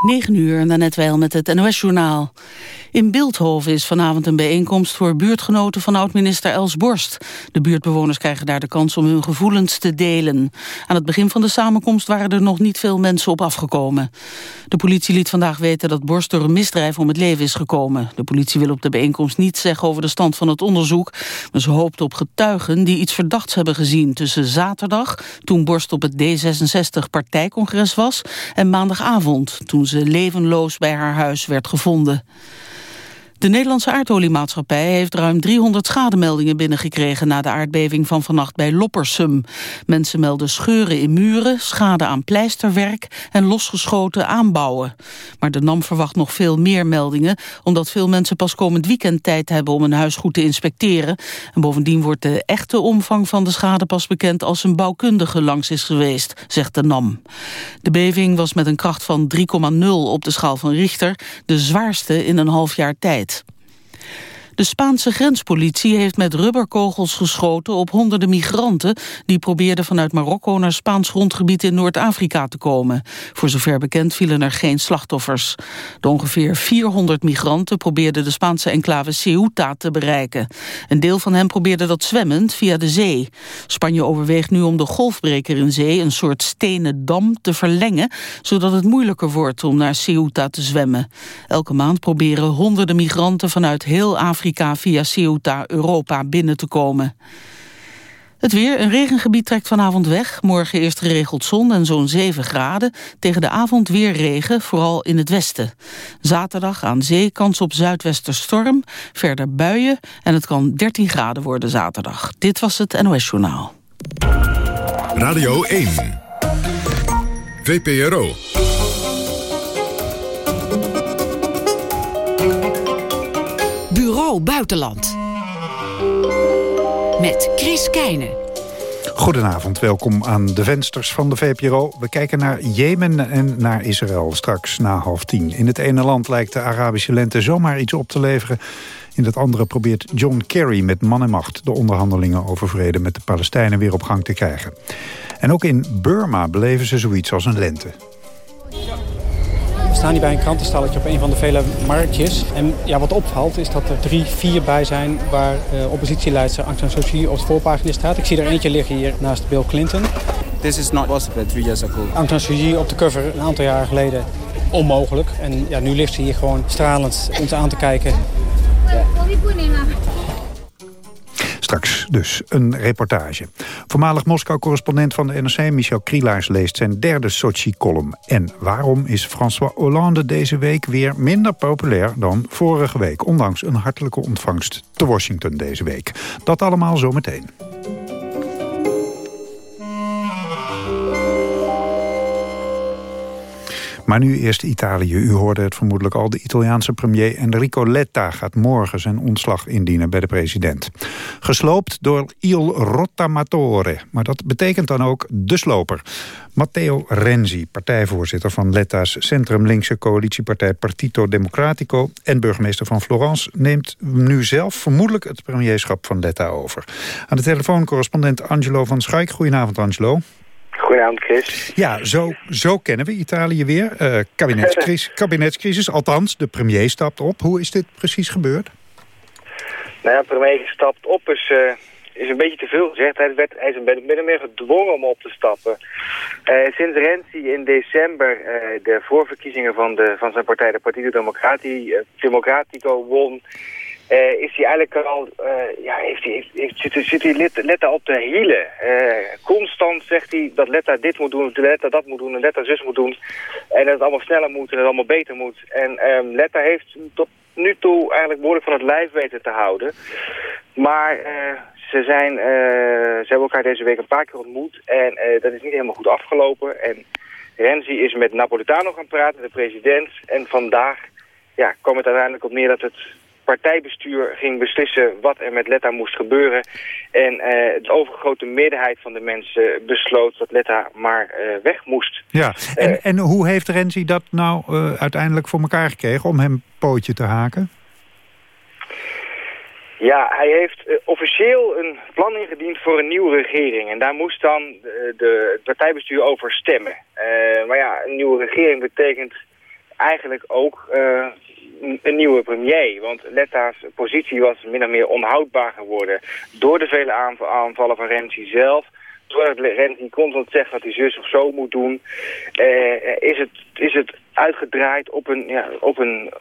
9 uur, net wel met het NOS-journaal. In Beeldhoven is vanavond een bijeenkomst voor buurtgenoten van oud-minister Els Borst. De buurtbewoners krijgen daar de kans om hun gevoelens te delen. Aan het begin van de samenkomst waren er nog niet veel mensen op afgekomen. De politie liet vandaag weten dat Borst door een misdrijf om het leven is gekomen. De politie wil op de bijeenkomst niets zeggen over de stand van het onderzoek. Maar ze hoopt op getuigen die iets verdachts hebben gezien tussen zaterdag, toen Borst op het D66-partijcongres was, en maandagavond, toen ze levenloos bij haar huis werd gevonden. De Nederlandse aardoliemaatschappij heeft ruim 300 schademeldingen binnengekregen na de aardbeving van vannacht bij Loppersum. Mensen melden scheuren in muren, schade aan pleisterwerk en losgeschoten aanbouwen. Maar de NAM verwacht nog veel meer meldingen, omdat veel mensen pas komend weekend tijd hebben om een huis goed te inspecteren. En bovendien wordt de echte omvang van de schade pas bekend als een bouwkundige langs is geweest, zegt de NAM. De beving was met een kracht van 3,0 op de schaal van Richter, de zwaarste in een half jaar tijd. De Spaanse grenspolitie heeft met rubberkogels geschoten op honderden migranten die probeerden vanuit Marokko naar Spaans grondgebied in Noord-Afrika te komen. Voor zover bekend vielen er geen slachtoffers. De ongeveer 400 migranten probeerden de Spaanse enclave Ceuta te bereiken. Een deel van hen probeerde dat zwemmend via de zee. Spanje overweegt nu om de golfbreker in zee, een soort stenen dam, te verlengen, zodat het moeilijker wordt om naar Ceuta te zwemmen. Elke maand proberen honderden migranten vanuit heel Afrika Afrika via Ceuta Europa binnen te komen. Het weer, een regengebied trekt vanavond weg. Morgen eerst geregeld zon en zo'n 7 graden. Tegen de avond weer regen, vooral in het westen. Zaterdag aan zee kans op zuidwesterstorm. Verder buien en het kan 13 graden worden zaterdag. Dit was het NOS Journaal. Radio 1. VPRO. Buitenland. Met Chris Keijnen. Goedenavond, welkom aan de vensters van de VPRO. We kijken naar Jemen en naar Israël straks na half tien. In het ene land lijkt de Arabische lente zomaar iets op te leveren. In het andere probeert John Kerry met man en macht... de onderhandelingen over vrede met de Palestijnen weer op gang te krijgen. En ook in Burma beleven ze zoiets als een lente staan hier bij een krantenstalletje op een van de vele marktjes. En ja, wat opvalt is dat er drie, vier bij zijn waar uh, oppositieleidster Aung San Suu Kyi op de voorpagina staat. Ik zie er eentje liggen hier naast Bill Clinton. This is not possible three years ago. Aung San Suu Kyi op de cover een aantal jaar geleden onmogelijk. En ja, nu ligt ze hier gewoon stralend ons aan te kijken. Straks dus een reportage. Voormalig Moskou-correspondent van de NRC Michel Krielaars leest zijn derde Sochi-column. En waarom is François Hollande deze week weer minder populair dan vorige week? Ondanks een hartelijke ontvangst te Washington deze week. Dat allemaal zometeen. Maar nu eerst Italië. U hoorde het vermoedelijk al. De Italiaanse premier Enrico Letta gaat morgen zijn ontslag indienen bij de president. Gesloopt door Il Rottamatore. Maar dat betekent dan ook de sloper. Matteo Renzi, partijvoorzitter van Letta's centrum-linkse coalitiepartij Partito Democratico en burgemeester van Florence, neemt nu zelf vermoedelijk het premierschap van Letta over. Aan de telefoon correspondent Angelo van Schaik. Goedenavond Angelo. Goedenavond, Chris. Ja, zo, zo kennen we Italië weer. Uh, kabinetscrisis, kabinetscrisis, althans, de premier stapt op. Hoe is dit precies gebeurd? Nou ja, de premier stapt op is, uh, is een beetje te veel gezegd. Hij, werd, hij is een beetje meer gedwongen om op te stappen. Uh, sinds Renzi in december de voorverkiezingen van, de, van zijn partij, de Partito Democratico, won... Uh, is hij eigenlijk al, uh, ja, heeft hij, heeft, zit, hij Letta op de hielen. Uh, constant zegt hij dat Letta dit moet doen, Letta dat moet doen en Letta zus moet doen. En dat het allemaal sneller moet en dat het allemaal beter moet. En um, Letta heeft tot nu toe eigenlijk behoorlijk van het lijf weten te houden. Maar ze, zijn, ze hebben elkaar deze week een paar keer ontmoet en dat is niet helemaal goed afgelopen. En Renzi is met Napolitano gaan praten, de president. En vandaag ja, kwam het uiteindelijk op neer dat het partijbestuur ging beslissen wat er met Letta moest gebeuren. En uh, de overgrote meerderheid van de mensen besloot dat Letta maar uh, weg moest. Ja, en, uh, en hoe heeft Renzi dat nou uiteindelijk voor elkaar gekregen om hem pootje te haken? Ja, hij heeft officieel een plan ingediend voor een nieuwe regering. En daar moest dan de, het partijbestuur over stemmen. Maar ja, een nieuwe regering betekent eigenlijk ook uh, een nieuwe premier. Want Letta's positie was min of meer onhoudbaar geworden door de vele aanvallen van Renzi zelf. Doordat Renzi constant zegt dat hij zus of zo moet doen, uh, is, het, is het uitgedraaid op een, ja, op een,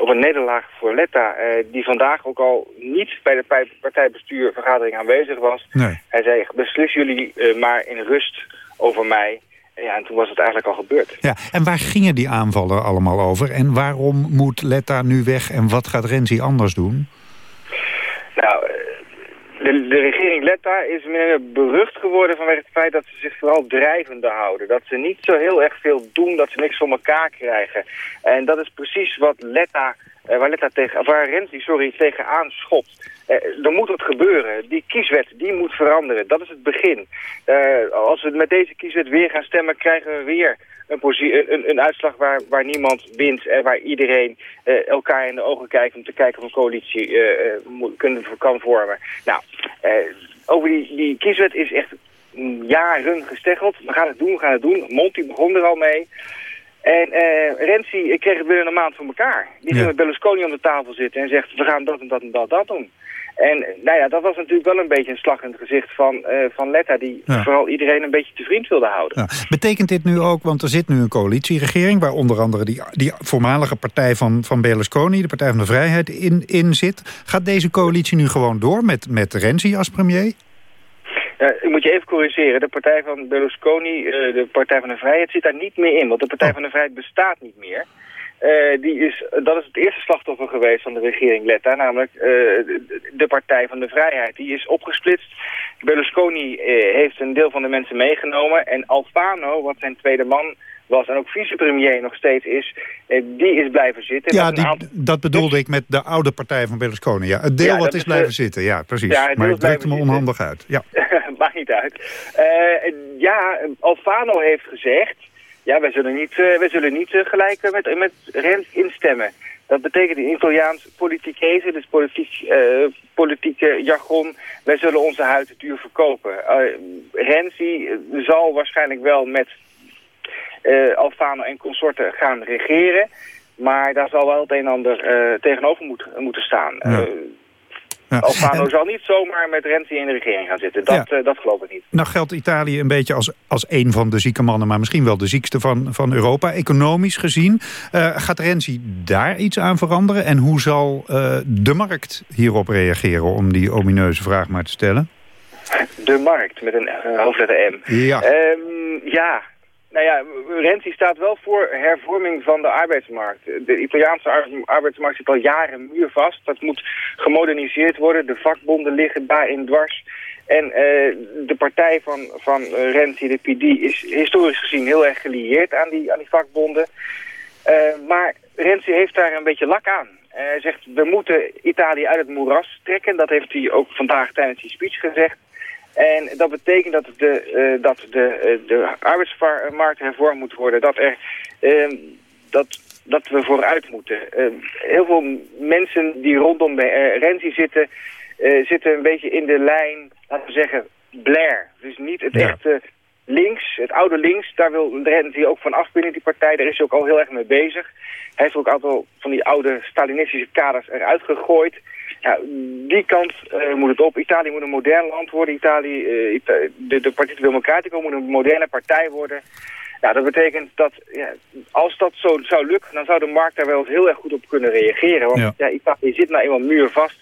op een nederlaag voor Letta. Uh, die vandaag ook al niet bij de partijbestuurvergadering aanwezig was. Nee. Hij zei, beslis jullie uh, maar in rust over mij. Ja, en toen was het eigenlijk al gebeurd. Ja, en waar gingen die aanvallen allemaal over? En waarom moet Letta nu weg en wat gaat Renzi anders doen? Nou, de, de regering Letta is meer berucht geworden vanwege het feit dat ze zich vooral drijvende houden. Dat ze niet zo heel erg veel doen, dat ze niks voor elkaar krijgen. En dat is precies wat Letta, eh, waar, tegen, Renzi sorry, tegenaan schopt. Uh, er moet wat gebeuren. Die kieswet die moet veranderen. Dat is het begin. Uh, als we met deze kieswet weer gaan stemmen, krijgen we weer een, een, een, uitslag waar, waar niemand wint en waar iedereen uh, elkaar in de ogen kijkt om te kijken of een coalitie uh, kunnen, kan vormen. Nou, over die, die kieswet is echt jaren gesteggeld. We gaan het doen, we gaan het doen. Monty begon er al mee. En uh, Renzi kreeg het binnen een maand voor elkaar. Die ging met Berlusconi om de tafel zitten en zegt... we gaan dat en dat en dat, dat doen. En nou ja, dat was natuurlijk wel een beetje een slag in het gezicht van, uh, van Letta... die ja. vooral iedereen een beetje te vriend wilde houden. Ja. Betekent dit nu ook, want er zit nu een coalitieregering... waar onder andere die, die voormalige partij van, van Berlusconi... de Partij van de Vrijheid, in, in zit. Gaat deze coalitie nu gewoon door met, met Renzi als premier? Ja, ik moet je even corrigeren. De partij van Berlusconi, uh, de Partij van de Vrijheid, zit daar niet meer in. Want de Partij oh. van de Vrijheid bestaat niet meer. Uh, die is, dat is het eerste slachtoffer geweest van de regering Letta, namelijk uh, de, de, Partij van de Vrijheid. Die is opgesplitst. Berlusconi uh, heeft een deel van de mensen meegenomen en Alfano, wat zijn tweede man was en ook vicepremier nog steeds is, die is blijven zitten. Ja, die, aantal... dat bedoelde ik met de oude partij van Berlusconi. Ja, het deel ja, wat is blijven zitten, ja, precies. Ja, maar het drukte me onhandig uit. Ja. Maakt niet uit. ja, Alfano heeft gezegd ja, wij zullen niet, uh, wij zullen niet uh, gelijk uh, met, met Rens instemmen. Dat betekent in Italiaans politiekese, dus politiek, politieke jargon, wij zullen onze huid duur verkopen. Renzi zal waarschijnlijk wel met Alfano en consorten gaan regeren. Maar daar zal wel het een en ander tegenover moet, moeten staan. Ja. Ja. Alfano en... zal niet zomaar met Renzi in de regering gaan zitten. Dat, ja. uh, dat geloof ik niet. Nou geldt Italië een beetje als, als een van de zieke mannen... maar misschien wel de ziekste van, van Europa. Economisch gezien, uh, gaat Renzi daar iets aan veranderen? En hoe zal uh, de markt hierop reageren... om die omineuze vraag maar te stellen? De markt, met een hoofdletter M. Ja. Um, ja, nou ja, Renzi staat wel voor hervorming van de arbeidsmarkt. De Italiaanse arbeidsmarkt zit al jaren muurvast. Dat moet gemoderniseerd worden. De vakbonden liggen daarin dwars. En uh, de partij van, van Renzi, de PD, is historisch gezien heel erg gelieerd aan die, aan die vakbonden. Uh, maar Renzi heeft daar een beetje lak aan. Hij zegt, we moeten Italië uit het moeras trekken. Dat heeft hij ook vandaag tijdens die speech gezegd. En dat betekent dat de, uh, dat de, uh, de arbeidsmarkt hervormd moet worden. Dat, er, uh, dat, dat we vooruit moeten. heel veel mensen die rondom bij Renzi zitten... zitten een beetje in de lijn, laten we zeggen, Blair. Dus niet het ja. echte links, het oude links. Daar wil Renzi ook van af binnen die partij. Daar is hij ook al heel erg mee bezig. Hij heeft ook een aantal van die oude Stalinistische kaders eruit gegooid... Ja, die kant uh, moet het op. Italië moet een modern land worden. Italië, uh, Ita de, de Partito Democratico moet een moderne partij worden. Ja, dat betekent dat ja, als dat zo zou lukken, dan zou de markt daar wel heel erg goed op kunnen reageren. Want ja. ja Italië zit nou eenmaal muurvast.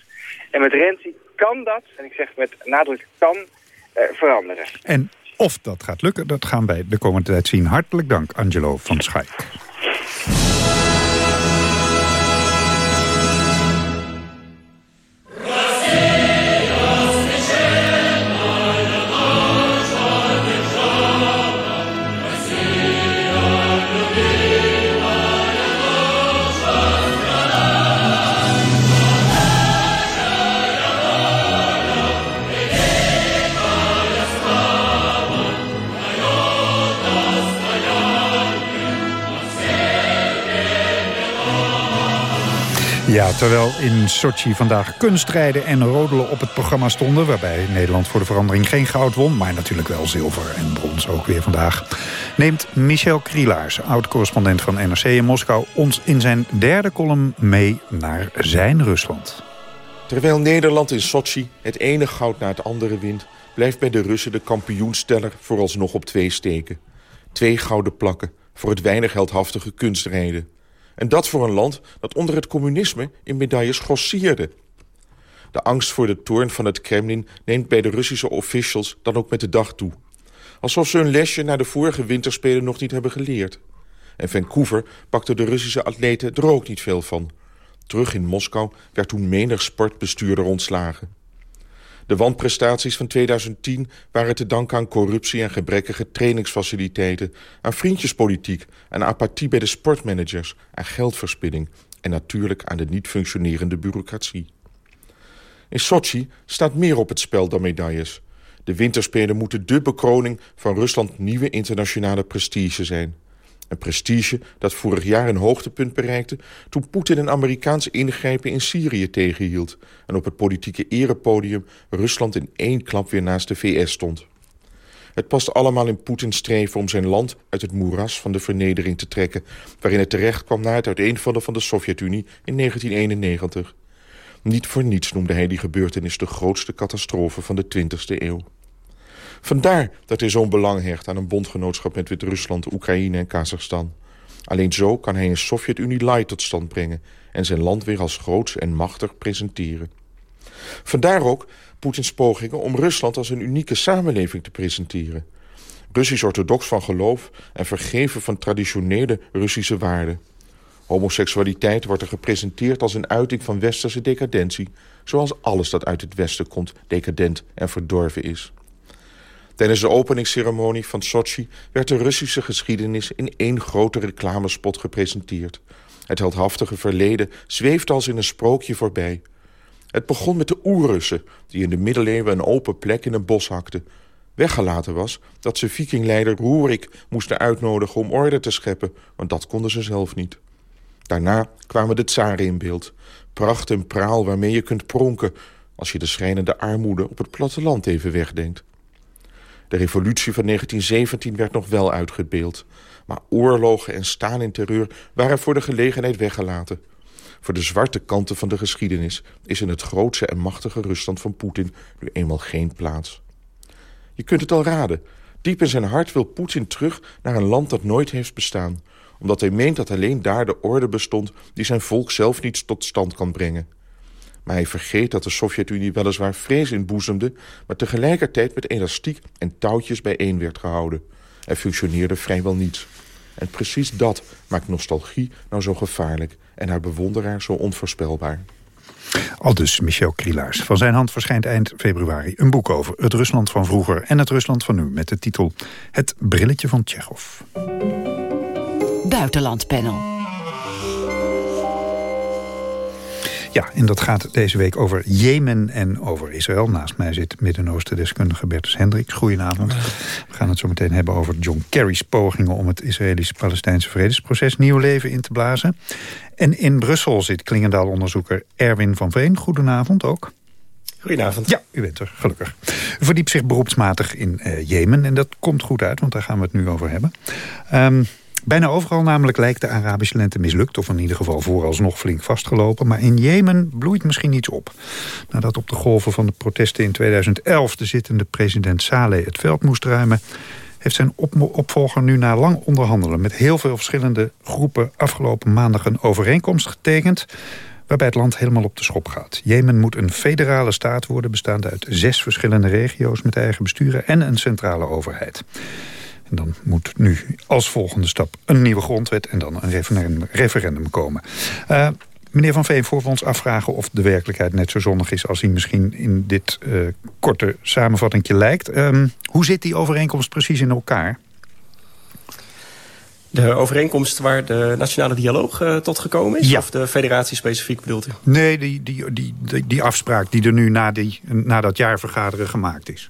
En met Renzi kan dat, en ik zeg met nadruk kan, uh, veranderen. En of dat gaat lukken, dat gaan wij de komende tijd zien. Hartelijk dank, Angelo van Schaik. Terwijl in Sochi vandaag kunstrijden en rodelen op het programma stonden... waarbij Nederland voor de verandering geen goud won... maar natuurlijk wel zilver en brons ook weer vandaag... neemt Michel Krielaars, oud-correspondent van NRC in Moskou... ons in zijn derde column mee naar zijn Rusland. Terwijl Nederland in Sochi het ene goud na het andere wint... blijft bij de Russen de kampioensteller vooralsnog op twee steken. Twee gouden plakken voor het weinig heldhaftige kunstrijden. En dat voor een land dat onder het communisme in medailles grossierde. De angst voor de toorn van het Kremlin neemt bij de Russische officials dan ook met de dag toe. Alsof ze hun lesje na de vorige winterspelen nog niet hebben geleerd. En Vancouver pakte de Russische atleten er ook niet veel van. Terug in Moskou werd toen menig sportbestuurder ontslagen. De wanprestaties van 2010 waren te danken aan corruptie en gebrekkige trainingsfaciliteiten, aan vriendjespolitiek, aan apathie bij de sportmanagers, aan geldverspilling en natuurlijk aan de niet functionerende bureaucratie. In Sochi staat meer op het spel dan medailles. De winterspelen moeten dé bekroning van Rusland nieuwe internationale prestige zijn. Een prestige dat vorig jaar een hoogtepunt bereikte... toen Poetin een Amerikaans ingrijpen in Syrië tegenhield... en op het politieke erepodium Rusland in één klap weer naast de VS stond. Het past allemaal in Poetins streven om zijn land uit het moeras van de vernedering te trekken... waarin het terecht kwam na het uiteenvallen van de Sovjet-Unie in 1991. Niet voor niets noemde hij die gebeurtenis de grootste catastrofe van de 20e eeuw. Vandaar dat hij zo'n belang hecht aan een bondgenootschap met Wit-Rusland, Oekraïne en Kazachstan. Alleen zo kan hij een Sovjet-Unie light tot stand brengen... en zijn land weer als groots en machtig presenteren. Vandaar ook Poetins pogingen om Rusland als een unieke samenleving te presenteren. Russisch-orthodox van geloof en vergeven van traditionele Russische waarden. Homoseksualiteit wordt er gepresenteerd als een uiting van westerse decadentie... zoals alles dat uit het westen komt decadent en verdorven is. Tijdens de openingsceremonie van Sochi werd de Russische geschiedenis in één grote reclamespot gepresenteerd. Het heldhaftige verleden zweeft als in een sprookje voorbij. Het begon met de Oerrussen, die in de middeleeuwen een open plek in een bos hakten. Weggelaten was dat ze vikingleider Roerik moesten uitnodigen om orde te scheppen, want dat konden ze zelf niet. Daarna kwamen de tsaren in beeld. Pracht en praal waarmee je kunt pronken... als je de schrijnende armoede op het platteland even wegdenkt. De revolutie van 1917 werd nog wel uitgebeeld. Maar oorlogen en staan in terreur waren voor de gelegenheid weggelaten. Voor de zwarte kanten van de geschiedenis is in het grootste en machtige Rusland van Poetin nu eenmaal geen plaats. Je kunt het al raden. Diep in zijn hart wil Poetin terug naar een land dat nooit heeft bestaan. Omdat hij meent dat alleen daar de orde bestond die zijn volk zelf niet tot stand kan brengen. Maar hij vergeet dat de Sovjet-Unie weliswaar vrees inboezemde... maar tegelijkertijd met elastiek en touwtjes bijeen werd gehouden. Er functioneerde vrijwel niets. En precies dat maakt nostalgie nou zo gevaarlijk... en haar bewonderaar zo onvoorspelbaar. Al dus Michel Krielaars. Van zijn hand verschijnt eind februari een boek over het Rusland van vroeger... en het Rusland van nu met de titel Het brilletje van Tsjechov. Buitenlandpanel. Ja, en dat gaat deze week over Jemen en over Israël. Naast mij zit Midden-Oosten-deskundige Bertus Hendricks. Goedenavond. We gaan het zo meteen hebben over John Kerry's pogingen... om het Israëlisch-Palestijnse vredesproces nieuw leven in te blazen. En in Brussel zit Klingendaal-onderzoeker Erwin van Veen. Goedenavond ook. Goedenavond. Ja, u bent er, gelukkig. U verdiept zich beroepsmatig in uh, Jemen. En dat komt goed uit, want daar gaan we het nu over hebben. Um, Bijna overal namelijk lijkt de Arabische lente mislukt... of in ieder geval vooralsnog flink vastgelopen. Maar in Jemen bloeit misschien iets op. Nadat op de golven van de protesten in 2011... de zittende president Saleh het veld moest ruimen... heeft zijn opvolger nu na lang onderhandelen... met heel veel verschillende groepen afgelopen maandag een overeenkomst getekend waarbij het land helemaal op de schop gaat. Jemen moet een federale staat worden bestaande uit zes verschillende regio's met eigen besturen en een centrale overheid. En dan moet nu als volgende stap een nieuwe grondwet... en dan een referendum, referendum komen. Uh, meneer Van Veen, voor we ons afvragen of de werkelijkheid net zo zonnig is... als hij misschien in dit uh, korte samenvatting lijkt. Uh, hoe zit die overeenkomst precies in elkaar? De overeenkomst waar de nationale dialoog uh, tot gekomen is? Ja. Of de federatie specifiek bedoelt u? Nee, die, die, die, die, die afspraak die er nu na, die, na dat jaarvergaderen gemaakt is.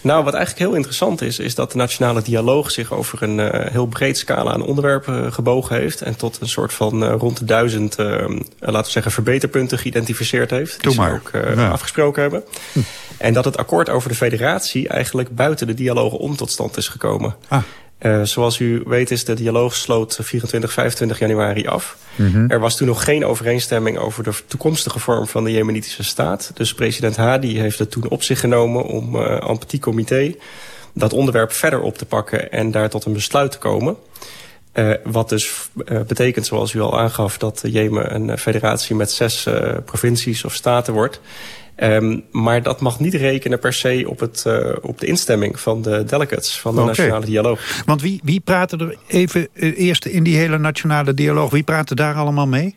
Nou, wat eigenlijk heel interessant is... is dat de nationale dialoog zich over een uh, heel breed scala aan onderwerpen gebogen heeft... en tot een soort van uh, rond de duizend, laten we zeggen, verbeterpunten geïdentificeerd heeft. Doe die maar. ze ook ja. afgesproken hebben. Hm. En dat het akkoord over de federatie eigenlijk buiten de dialoog om tot stand is gekomen. Ah. Uh, zoals u weet is de dialoog sloot 24, 25 januari af. Mm -hmm. Er was toen nog geen overeenstemming over de toekomstige vorm van de Jemenitische staat. Dus president Hadi heeft het toen op zich genomen om uh, en petit comité dat onderwerp verder op te pakken en daar tot een besluit te komen. Uh, wat dus uh, betekent, zoals u al aangaf, dat Jemen een federatie met zes provincies of staten wordt. Um, maar dat mag niet rekenen per se op, het, uh, op de instemming van de delegates van de okay. nationale dialoog. Want wie, wie praten er even uh, eerst in die hele nationale dialoog, wie praten daar allemaal mee?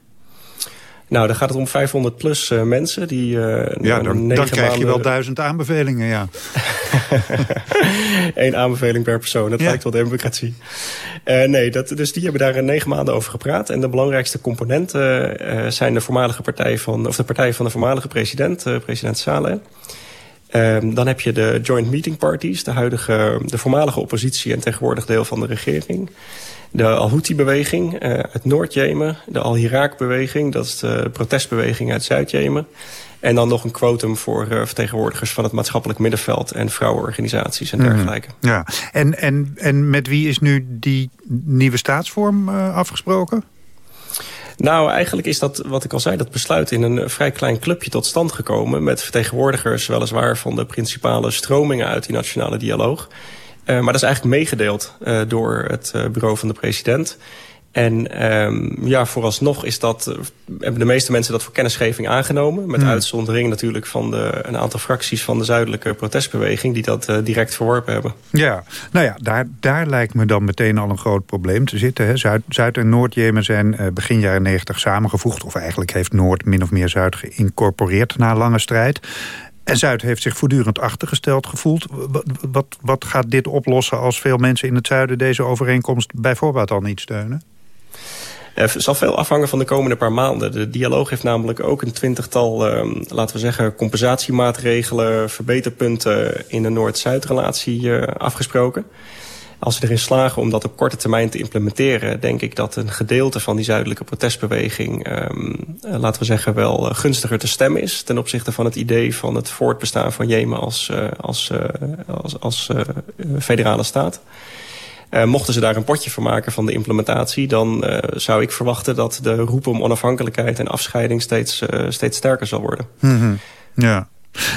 Nou, dan gaat het om 500 plus uh, mensen. Die, uh, ja, dan, dan krijg maanden... je wel duizend aanbevelingen, ja. Eén aanbeveling per persoon, dat ja. lijkt wel democratie. Uh, nee, dat, dus die hebben daar negen maanden over gepraat. En de belangrijkste componenten zijn de voormalige partij van, of de partij van de voormalige president, president Saleh. Um, dan heb je de Joint Meeting Parties, de, huidige, de voormalige oppositie en tegenwoordig deel van de regering. De Al-Houthi-beweging uh, uit Noord-Jemen. De Al-Hirak-beweging, dat is de protestbeweging uit Zuid-Jemen. En dan nog een quotum voor uh, vertegenwoordigers van het maatschappelijk middenveld... en vrouwenorganisaties en dergelijke. Mm, ja. en, en, en met wie is nu die nieuwe staatsvorm uh, afgesproken? Nou, eigenlijk is dat, wat ik al zei, dat besluit in een vrij klein clubje tot stand gekomen... met vertegenwoordigers weliswaar van de principale stromingen uit die nationale dialoog... Uh, maar dat is eigenlijk meegedeeld uh, door het uh, bureau van de president. En um, ja, vooralsnog is dat, hebben de meeste mensen dat voor kennisgeving aangenomen. Met Hmm. uitzondering natuurlijk van de, een aantal fracties van de zuidelijke protestbeweging... die dat direct verworpen hebben. Ja, nou ja, daar, daar lijkt me dan meteen al een groot probleem te zitten. Hè. Zuid, Zuid- en Noord-Jemen zijn begin jaren negentig samengevoegd. Of eigenlijk heeft Noord min of meer Zuid geïncorporeerd na lange strijd. En Zuid heeft zich voortdurend achtergesteld gevoeld. Wat, wat, gaat dit oplossen als veel mensen in het zuiden... deze overeenkomst bijvoorbeeld al niet steunen? Het zal veel afhangen van de komende paar maanden. De dialoog heeft namelijk ook een twintigtal, uh, laten we zeggen... compensatiemaatregelen, verbeterpunten in de Noord-Zuid-relatie uh, afgesproken. Als ze erin slagen om dat op korte termijn te implementeren... denk ik dat een gedeelte van die zuidelijke protestbeweging... Um, uh, laten we zeggen wel uh, gunstiger te stemmen is... ten opzichte van het idee van het voortbestaan van Jemen als, uh, als, als, als federale staat. Mochten ze daar een potje van maken van de implementatie... dan zou ik verwachten dat de roep om onafhankelijkheid en afscheiding... steeds, steeds sterker zal worden. -hmm. Ja.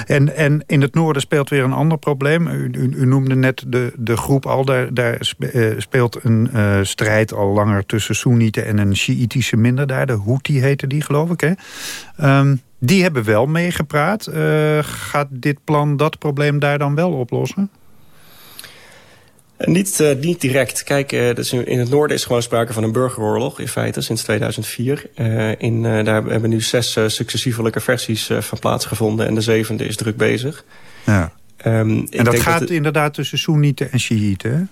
En, en in het noorden speelt weer een ander probleem. U, u, noemde net de, de groep al. Daar, daar speelt een uh, strijd al langer tussen Soenieten en een Sjiitische minderheid. De Houthi heette die, geloof ik. Hè? Um, die hebben wel meegepraat. Uh, gaat dit plan dat probleem daar dan wel oplossen? Niet, uh, niet direct. Kijk, uh, dus in het noorden is gewoon sprake van een burgeroorlog in feite sinds 2004. Uh, in, daar hebben nu zes successievelijke versies van plaatsgevonden en de zevende is druk bezig. Ja. Um, en dat gaat dat inderdaad tussen Soenieten en Shiiten,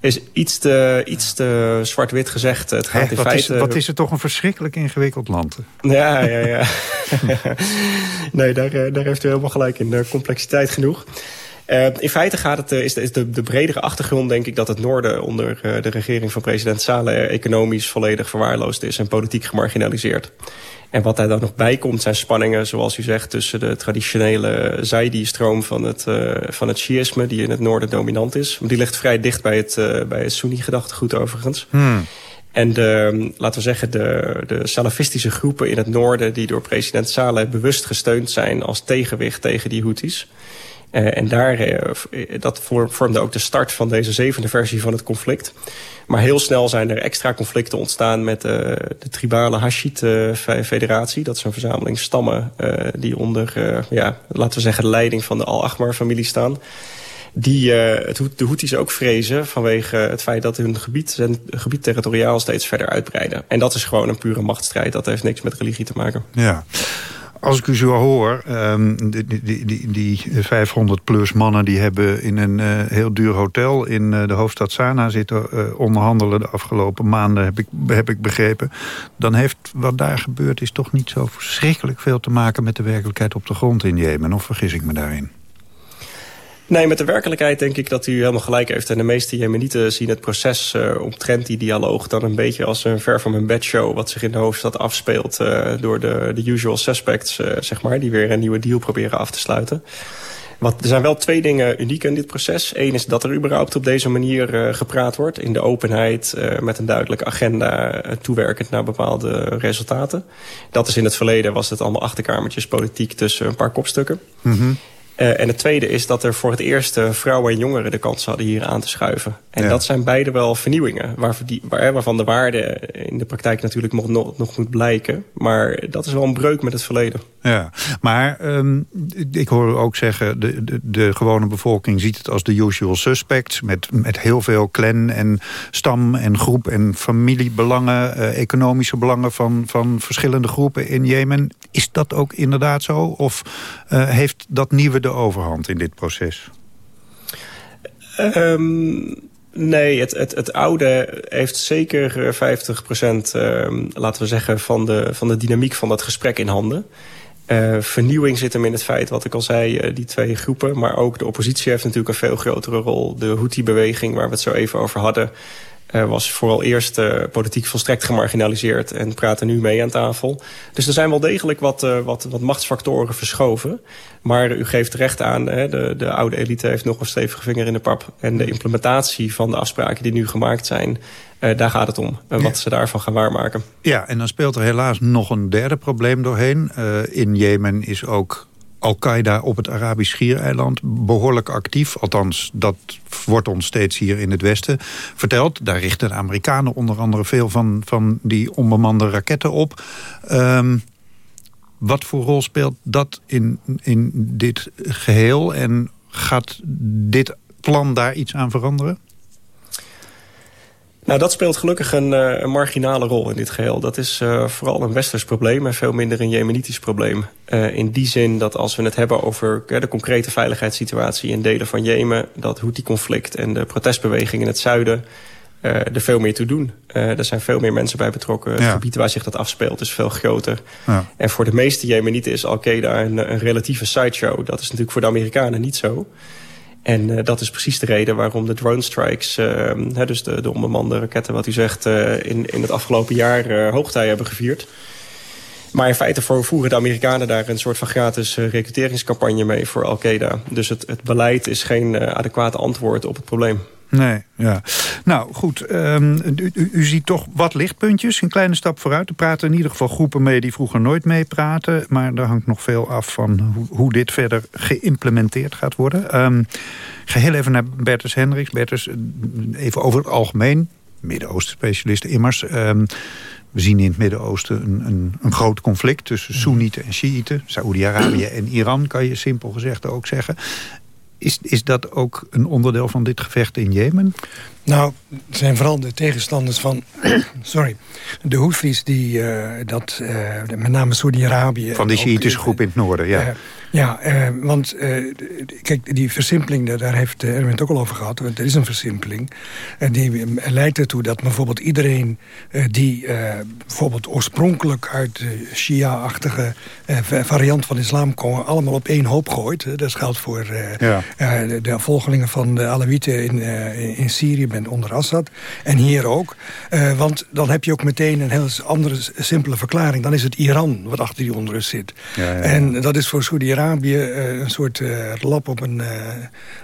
is iets te, iets te zwart-wit gezegd. Het gaat He, in wat feite... Is, wat is het toch een verschrikkelijk ingewikkeld land? Ja, ja, ja. nee, daar, daar heeft u helemaal gelijk in. De complexiteit genoeg. Uh, in feite gaat het, uh, is, de, is de, de bredere achtergrond denk ik dat het noorden onder uh, de regering van president Saleh economisch volledig verwaarloosd is en politiek gemarginaliseerd. En wat daar dan nog bij komt zijn spanningen, zoals u zegt, tussen de traditionele Zaidi-stroom van het, van het Shiïsme, die in het noorden dominant is. Die ligt vrij dicht bij het, bij het Sunni-gedachtegoed overigens. Hmm. En de, laten we zeggen, de, de salafistische groepen in het noorden... die door president Saleh bewust gesteund zijn als tegenwicht tegen die Houthis... Uh, en daar, uh, dat vormde ook de start van deze zevende versie van het conflict. Maar heel snel zijn er extra conflicten ontstaan met de tribale Hashid-federatie. Dat is een verzameling stammen die onder, ja, laten we zeggen, de leiding van de Al-Ahmar-familie staan. Die het, de Houthis ook vrezen vanwege het feit dat hun gebied, hun gebied territoriaal steeds verder uitbreiden. En dat is gewoon een pure machtsstrijd. Dat heeft niks met religie te maken. Ja. Als ik u zo hoor, um, die, die, die, die 500 plus mannen... die hebben in een uh, heel duur hotel in uh, de hoofdstad Sanaa zitten uh, onderhandelen... de afgelopen maanden, heb ik, heb ik begrepen. Dan heeft wat daar gebeurd is toch niet zo verschrikkelijk veel te maken... met de werkelijkheid op de grond in Jemen. Of vergis ik me daarin? Nee, met de werkelijkheid denk ik dat u helemaal gelijk heeft. En de meeste Jemenieten zien het proces uh, omtrent die dialoog... dan een beetje als een ver van mijn bedshow... wat zich in de hoofdstad afspeelt uh, door de, de usual suspects, uh, zeg maar... die weer een nieuwe deal proberen af te sluiten. Wat, er zijn wel twee dingen uniek in dit proces. Eén is dat er überhaupt op deze manier gepraat wordt. In de openheid, met een duidelijke agenda, toewerkend naar bepaalde resultaten. Dat is in het verleden, was het allemaal achterkamertjes politiek tussen een paar kopstukken. Mm. Uh, en het tweede is dat er voor het eerst uh, vrouwen en jongeren de kans hadden hier aan te schuiven. En Ja. dat zijn beide wel vernieuwingen. Waar, die, waar, waarvan de waarde in de praktijk natuurlijk nog, nog, nog moet blijken. Maar dat is wel een breuk met het verleden. Ja, maar um, ik hoor ook zeggen... De, de, de gewone bevolking ziet het als de usual suspects... met, met heel veel clan en stam en groep en familiebelangen... Uh, economische belangen van, van verschillende groepen in Jemen. Is dat ook inderdaad zo? Of heeft dat nieuwe de overhand in dit proces? Um, nee, het, het, oude heeft zeker 50 procent, um, laten we zeggen, van de, van de dynamiek van dat gesprek in handen. Uh, vernieuwing zit hem in het feit, wat ik al zei, uh, die twee groepen. Maar ook de oppositie heeft natuurlijk een veel grotere rol. De Houthi-beweging, waar we het zo even over hadden... Uh, was vooral eerst uh, politiek volstrekt gemarginaliseerd... en praten nu mee aan tafel. Dus er zijn wel degelijk wat, uh, wat, wat machtsfactoren verschoven. Maar u geeft recht aan, hè, de, de oude elite heeft nog een stevige vinger in de pap. En de implementatie van de afspraken die nu gemaakt zijn... Uh, daar gaat het om, uh, wat ze daarvan gaan waarmaken. Ja, en dan speelt er helaas nog een derde probleem doorheen. Uh, in Jemen is ook Al-Qaeda op het Arabisch Schiereiland behoorlijk actief. Althans, dat wordt ons steeds hier in het Westen verteld. Daar richten de Amerikanen onder andere veel van, van die onbemande raketten op. Um, wat voor rol speelt dat in, in dit geheel? En gaat dit plan daar iets aan veranderen? Nou, dat speelt gelukkig een, uh, een, marginale rol in dit geheel. Dat is uh, vooral een westers probleem en veel minder een jemenitisch probleem. Uh, in die zin dat als we het hebben over de concrete veiligheidssituatie in delen van Jemen... dat Houthi-conflict en de protestbeweging in het zuiden er veel meer toe doen. er zijn veel meer mensen bij betrokken. Het gebied waar zich dat afspeelt is veel groter. Ja. En voor de meeste Jemenieten is Al-Qaeda een, een relatieve sideshow. Dat is natuurlijk voor de Amerikanen niet zo. En uh, dat is precies de reden waarom de drone strikes, uh, hè, dus de, de onbemande raketten, wat u zegt, uh, in, in het afgelopen jaar hoogtij hebben gevierd. Maar in feite voeren de Amerikanen daar een soort van gratis recruteringscampagne mee voor Al-Qaeda. Dus het, het beleid is geen adequate antwoord op het probleem. Nee, ja. Nou, goed. Um, u, u, u, ziet toch wat lichtpuntjes. Een kleine stap vooruit. Er praten in ieder geval groepen mee die vroeger nooit meepraten. Maar daar hangt nog veel af van hoe, hoe dit verder geïmplementeerd gaat worden. Um, ga heel even naar Bertus Hendricks. Bertus, even over het algemeen. Midden-Oosten specialisten immers. Um, we zien in het Midden-Oosten een, een, een, groot conflict tussen Soenieten en Shiiten. Saoedi-Arabië en Iran, kan je simpel gezegd ook zeggen. Is, is dat ook een onderdeel van dit gevecht in Jemen? Nou, het zijn vooral de tegenstanders van... sorry, de Houthis die uh, dat... Uh, met name Saudi-Arabië... Van die Shiïtische groep in het noorden, ja. Uh, ja, want kijk, die versimpeling, daar heeft Erwin het ook al over gehad. Want er is een versimpeling. En die leidt ertoe dat bijvoorbeeld iedereen die bijvoorbeeld oorspronkelijk uit de Shia-achtige variant van islam komen... allemaal op één hoop gooit. Dat geldt voor ja. de, de, volgelingen van de Alawieten in, in Syrië bent onder Assad. En hier ook. Uh, want dan heb je ook meteen een heel andere simpele verklaring. Dan is het Iran wat achter die onrust zit. Ja, ja, ja. En dat is voor Saudi-Arabië uh, een soort uh, lap op een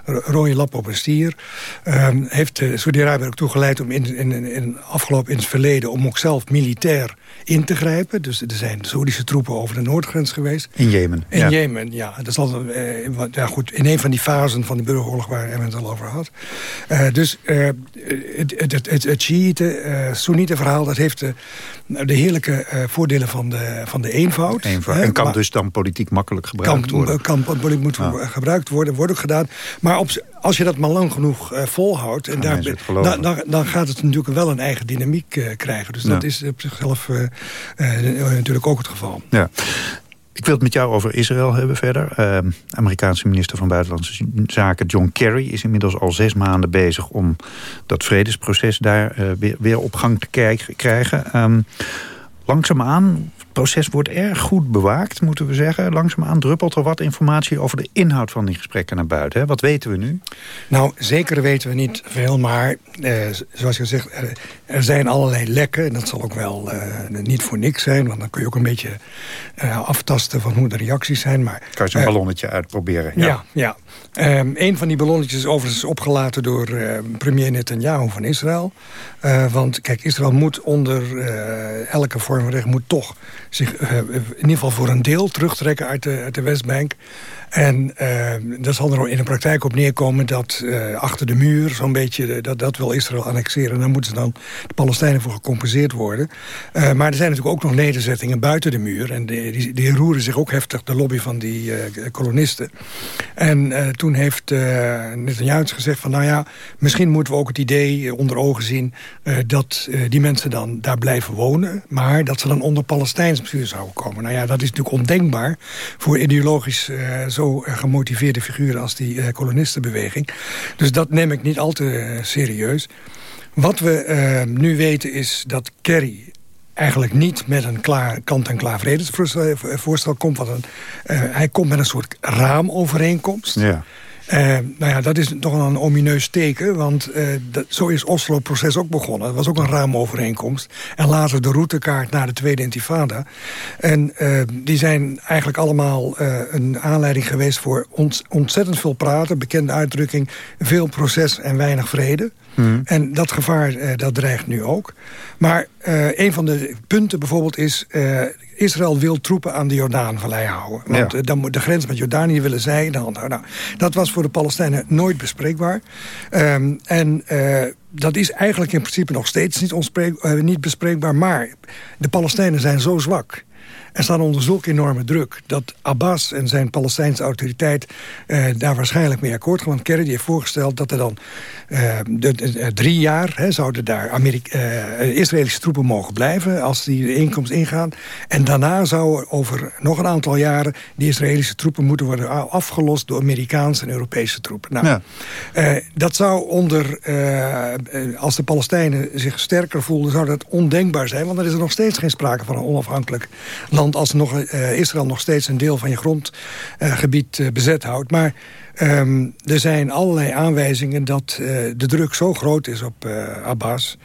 rode lap op een stier. Ehm, heeft Saudi-Arabië ook toegeleid om in, in, in, afgelopen in het verleden... om ook zelf militair in te grijpen. Dus er zijn Saoedische troepen over de noordgrens geweest. In Jemen. In ja. Jemen, ja. Dat is al, ja, goed, in een van die fasen van de burgeroorlog waar Emmen het al over had. dus uh, het, het, het, het Shiite, uh, verhaal... dat heeft de, de heerlijke uh, voordelen van de, van de eenvoud. eenvoud. En kan maar, dus dan politiek makkelijk gebruikt kan, worden. Kan politiek moet ja. gebruikt worden, wordt ook gedaan. Maar op, als je dat maar lang genoeg volhoudt... En daar, dan, dan, dan gaat het natuurlijk wel een eigen dynamiek krijgen. Dus ja. dat is op zichzelf natuurlijk ook het geval. Ja. Ik wil het met jou over Israël hebben verder. Uh, Amerikaanse minister van Buitenlandse Zaken John Kerry... is inmiddels al zes maanden bezig om dat vredesproces daar weer, weer, op gang te krijgen. Um, langzaamaan proces wordt erg goed bewaakt, moeten we zeggen. Langzaamaan druppelt er wat informatie over de inhoud van die gesprekken naar buiten. Hè? Wat weten we nu? Nou, zeker weten we niet veel, maar eh, zoals je zegt, er, er, zijn allerlei lekken. En dat zal ook wel eh, niet voor niks zijn, want dan kun je ook een beetje uh, aftasten van hoe de reacties zijn. Maar, kan je zo'n ballonnetje uitproberen? Ja, ja. ja. Um, een van die ballonnetjes is overigens opgelaten door uh, premier Netanyahu van Israël. Uh, want kijk, Israël moet onder uh, elke vorm van recht... moet toch zich in ieder geval voor een deel terugtrekken uit de, uit de Westbank. En uh, dat zal er in de praktijk op neerkomen dat uh, achter de muur zo'n beetje, dat, dat wil Israël annexeren. Daar moeten ze dan de Palestijnen voor gecompenseerd worden. Uh, maar er zijn natuurlijk ook nog nederzettingen buiten de muur. En die, die, die roeren zich ook heftig, de lobby van die kolonisten. En toen heeft Netanyahu gezegd van nou ja, misschien moeten we ook het idee onder ogen zien... dat die mensen dan daar blijven wonen. Maar dat ze dan onder Palestijns bestuur zouden komen. Nou ja, dat is natuurlijk ondenkbaar voor ideologisch zo gemotiveerde figuren als die uh, kolonistenbeweging. Dus dat neem ik niet al te uh, serieus. Wat we nu weten is dat Kerry eigenlijk niet met een kant-en-klaar vredesvoorstel komt. Wat een, hij komt met een soort raamovereenkomst. Ja. Uh, nou ja, dat is toch een omineus teken, want dat, zo is Oslo-proces ook begonnen. Het was ook een raamovereenkomst. En later de routekaart naar de Tweede Intifada. En uh, die zijn eigenlijk allemaal een aanleiding geweest voor ont ontzettend veel praten. Bekende uitdrukking, veel proces en weinig vrede. Hmm. En dat gevaar, dat dreigt nu ook. Maar een van de punten bijvoorbeeld is... Israël wil troepen aan de Jordaanvallei houden. Want ja. dan moet de grens met Jordanië willen zij in de hand houden. Nou, dat was voor de Palestijnen nooit bespreekbaar. Um, en dat is eigenlijk in principe nog steeds niet, niet bespreekbaar. Maar de Palestijnen zijn zo zwak en staan onder zulke enorme druk... dat Abbas en zijn Palestijnse autoriteit uh, daar waarschijnlijk mee akkoord gaan. Want Kerry heeft voorgesteld dat er dan uh, de, de, drie jaar... Hè, zouden daar Amerika uh, Israëlische troepen mogen blijven als die de inkomst ingaan. En daarna zouden over nog een aantal jaren... die Israëlische troepen moeten worden afgelost... door Amerikaanse en Europese troepen. Nou, ja. dat zou onder... als de Palestijnen zich sterker voelden... zou dat ondenkbaar zijn. Want dan is er nog steeds geen sprake van een onafhankelijk land als nog, uh, Israël nog steeds een deel van je grondgebied uh, bezet houdt. Maar um, er zijn allerlei aanwijzingen dat de druk zo groot is op Abbas...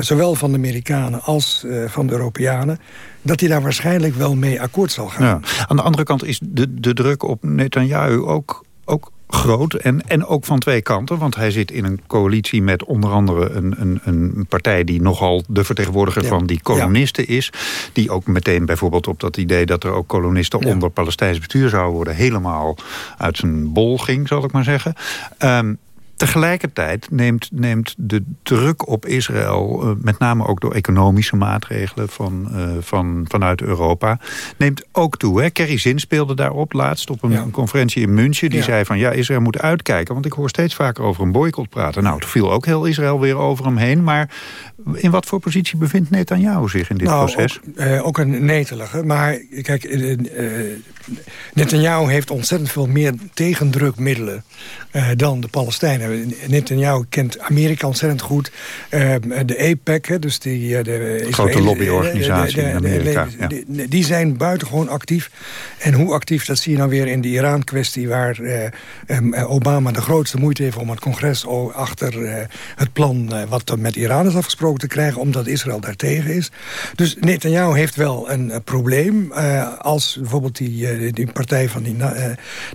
zowel van de Amerikanen als van de Europeanen dat hij daar waarschijnlijk wel mee akkoord zal gaan. Aan de andere kant is de, de druk op Netanyahu ook, ook groot en, en ook van twee kanten. Want hij zit in een coalitie met onder andere een, een, een partij... die nogal de vertegenwoordiger van die kolonisten is. Die ook meteen bijvoorbeeld op dat idee... dat er ook kolonisten onder Palestijns bestuur zouden worden... helemaal uit zijn bol ging, zal ik maar zeggen. Um, Tegelijkertijd neemt, neemt de druk op Israël, uh, met name ook door economische maatregelen van, uh, van, vanuit Europa, neemt ook toe. Hè? Kerry Zin speelde daarop laatst op een, ja. conferentie in München. Die ja. zei van ja, Israël moet uitkijken, want ik hoor steeds vaker over een boycott praten. Nou, toen viel ook heel Israël weer over hem heen. Maar in wat voor positie bevindt Netanyahu zich in dit nou, proces? Ook, uh, ook een netelige. Maar kijk, Netanyahu heeft ontzettend veel meer tegendrukmiddelen dan de Palestijnen. Netanyahu kent Amerika ontzettend goed. Uh, de APEC, hè, dus die... De Grote lobbyorganisatie in Amerika. Die zijn buitengewoon actief. En hoe actief, dat zie je nou weer in de Iran-kwestie... waar uh, um, Obama de grootste moeite heeft om het congres achter het plan... wat er met Iran is afgesproken te krijgen... omdat Israël daartegen is. Dus Netanyahu heeft wel een probleem. als bijvoorbeeld die, die partij van die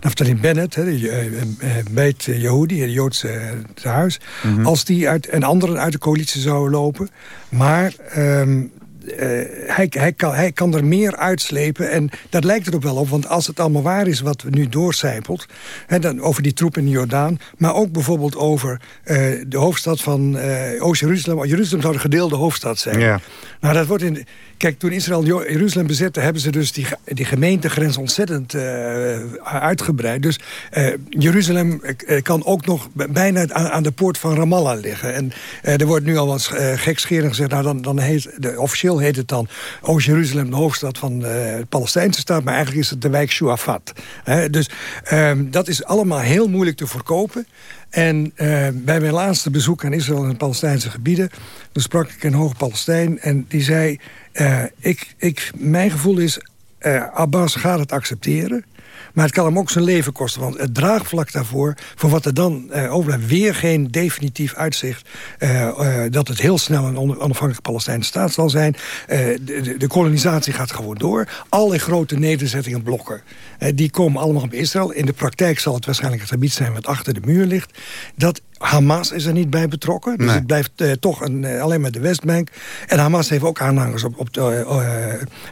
Naftali Bennett... De, Beit Yehudi, de Joodse het huis. Mm -hmm. Als die uit, en anderen uit de coalitie zouden lopen. Maar um, uh, hij, hij, kan, hij kan er meer uitslepen. En dat lijkt er ook wel op. Want als het allemaal waar is wat nu doorcijpelt... Hè, dan over die troep in de Jordaan... maar ook bijvoorbeeld over uh, de hoofdstad van uh, Oost-Jeruzalem. Jeruzalem zou de gedeelde hoofdstad zijn. Ja. Nou, dat wordt in... Kijk, toen Israël Jeruzalem bezette... hebben ze dus die, die gemeentegrens ontzettend uitgebreid. Dus Jeruzalem kan ook nog bijna aan, aan, de poort van Ramallah liggen. En er wordt nu al wat gekscherend gezegd... nou, dan, dan heet de officieel heet het dan Oost-Jeruzalem, de hoofdstad van de Palestijnse staat. Maar eigenlijk is het de wijk Shuafat. dus um, dat is allemaal heel moeilijk te verkopen. En bij mijn laatste bezoek aan Israël en de Palestijnse gebieden... toen sprak ik een hoge Palestijn en die zei... ik, ik, mijn gevoel is, Abbas gaat het accepteren... Maar het kan hem ook zijn leven kosten. Want het draagvlak daarvoor, voor wat er dan uh, overblijft... weer geen definitief uitzicht uh, uh, dat het heel snel een onafhankelijke Palestijnse staat zal zijn. De, de, kolonisatie gaat gewoon door. Alle grote nederzettingen blokken, die komen allemaal op Israël. In de praktijk zal het waarschijnlijk het gebied zijn wat achter de muur ligt. Dat Hamas is er niet bij betrokken. Dus het blijft uh, toch een, uh, alleen maar de Westbank. En Hamas heeft ook aanhangers op, op de,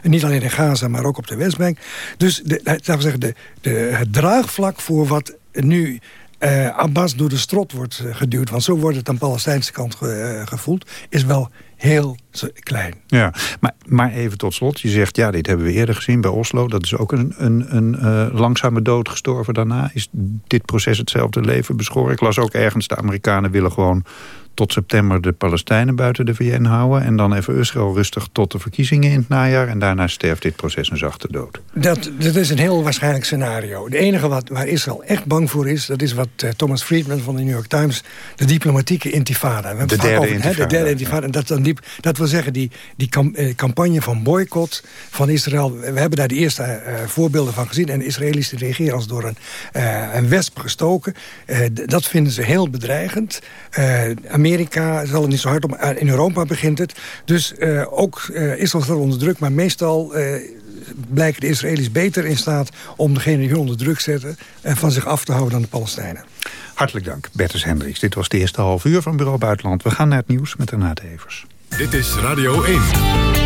uh, niet alleen in Gaza, maar ook op de Westbank. Dus de, laten we zeggen, de, de, het draagvlak voor wat nu Abbas door de strot wordt geduwd... want zo wordt het aan de Palestijnse kant gevoeld... is wel heel klein. Ja, maar, maar even tot slot. Je zegt, ja, dit hebben we eerder gezien bij Oslo. Dat is ook een, een, een uh, langzame dood gestorven daarna. Is dit proces hetzelfde leven beschoren? Ik las ook ergens, de Amerikanen willen gewoon tot september de Palestijnen buiten de VN houden... en dan even Israël rustig tot de verkiezingen in het najaar... en daarna sterft dit proces een zachte dood. Dat, dat is een heel waarschijnlijk scenario. De enige wat, waar Israël echt bang voor is... dat is wat uh, Thomas Friedman van de New York Times... de diplomatieke intifada. We de derde over, intifada. De derde intifada. En dat, dan diep, dat wil zeggen, die, die eh, campagne van boycott van Israël... we hebben daar de eerste uh, voorbeelden van gezien... en de Israëlische reageren als door een, een wesp gestoken. dat vinden ze heel bedreigend. Amerika zal het niet zo hard om. In Europa begint het. Dus uh, ook uh, Israël staat onder druk. Maar meestal uh, blijken de Israëli's beter in staat... om degene die onder druk zetten... en van zich af te houden dan de Palestijnen. Hartelijk dank, Bertus Hendricks. Dit was de eerste half uur van Bureau Buitenland. We gaan naar het nieuws met Renate Evers. Dit is Radio 1.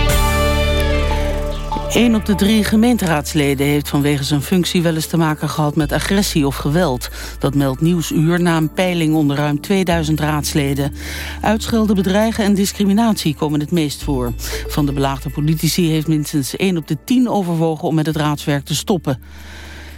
Een op de drie gemeenteraadsleden heeft vanwege zijn functie wel eens te maken gehad met agressie of geweld. Dat meldt Nieuwsuur na een peiling onder ruim 2000 raadsleden. Uitschelden, bedreigen en discriminatie komen het meest voor. Van de belaagde politici heeft minstens 1 op de 10 overwogen om met het raadswerk te stoppen.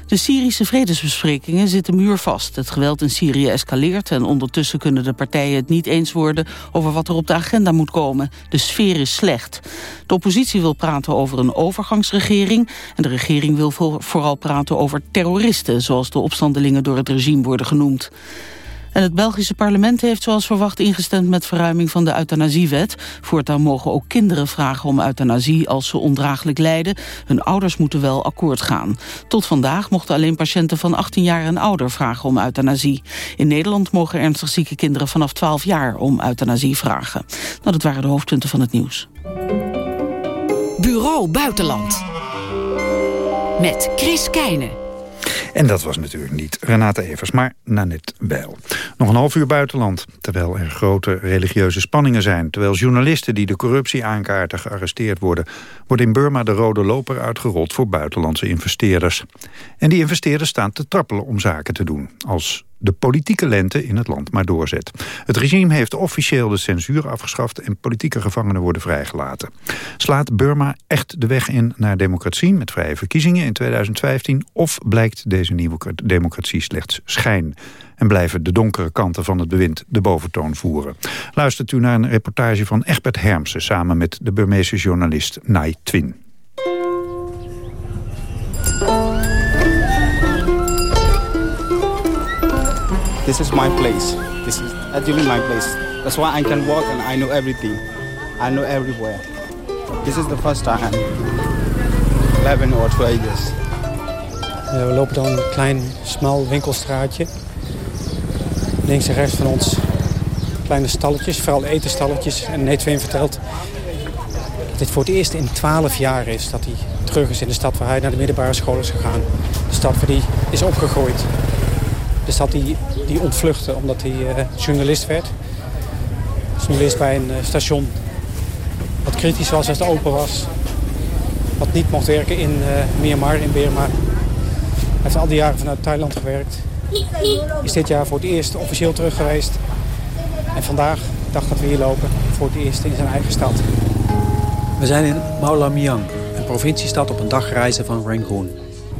De Syrische vredesbesprekingen zitten muurvast. Het geweld in Syrië escaleert en ondertussen kunnen de partijen het niet eens worden over wat er op de agenda moet komen. De sfeer is slecht. De oppositie wil praten over een overgangsregering en de regering wil vooral praten over terroristen, zoals de opstandelingen door het regime worden genoemd. Het Belgische parlement heeft zoals verwacht ingestemd met verruiming van de euthanasiewet. Voortaan mogen ook kinderen vragen om euthanasie als ze ondraaglijk lijden. Hun ouders moeten wel akkoord gaan. Tot vandaag mochten alleen patiënten van 18 jaar en ouder vragen om euthanasie. In Nederland mogen ernstig zieke kinderen vanaf 12 jaar om euthanasie vragen. Nou, dat waren de hoofdpunten van het nieuws. Bureau Buitenland. Met Chris Keijnen. En dat was natuurlijk niet Renate Evers, maar Nanette Bijl. Nog een half uur buitenland, terwijl er grote religieuze spanningen zijn... terwijl journalisten die de corruptie aankaarten gearresteerd worden... wordt in Burma de rode loper uitgerold voor buitenlandse investeerders. En die investeerders staan te trappelen om zaken te doen... als de politieke lente in het land maar doorzet. Het regime heeft officieel de censuur afgeschaft... en politieke gevangenen worden vrijgelaten. Slaat Burma echt de weg in naar democratie... met vrije verkiezingen in 2015... of blijkt deze nieuwe democratie slechts schijn... en blijven de donkere kanten van het bewind de boventoon voeren? Luistert u naar een reportage van Egbert Hermsen... samen met de Burmeese journalist Nai Twin. This is my place. This is actually my place. That's why I can walk and I know everything. I know everywhere. This is the first time. 11 or 12 years. we lopen dan een klein, smal winkelstraatje. Links en rechts van ons kleine stalletjes, vooral etenstalletjes. En Netwin vertelt dat dit voor het eerst in 12 jaar is dat hij terug is in de stad waar hij naar de middelbare school is gegaan. De stad waar hij is opgegroeid. De stad die, die ontvluchtte omdat hij uh, journalist werd. Journalist bij een uh, station wat kritisch was als het open was. Wat niet mocht werken in uh, Myanmar, in Burma. Hij heeft al die jaren vanuit Thailand gewerkt. Is dit jaar voor het eerst officieel terug geweest. En vandaag, de dag dat we hier lopen, voor het eerst in zijn eigen stad. We zijn in Maulamyang, een provinciestad op een dagreizen van Rangoon.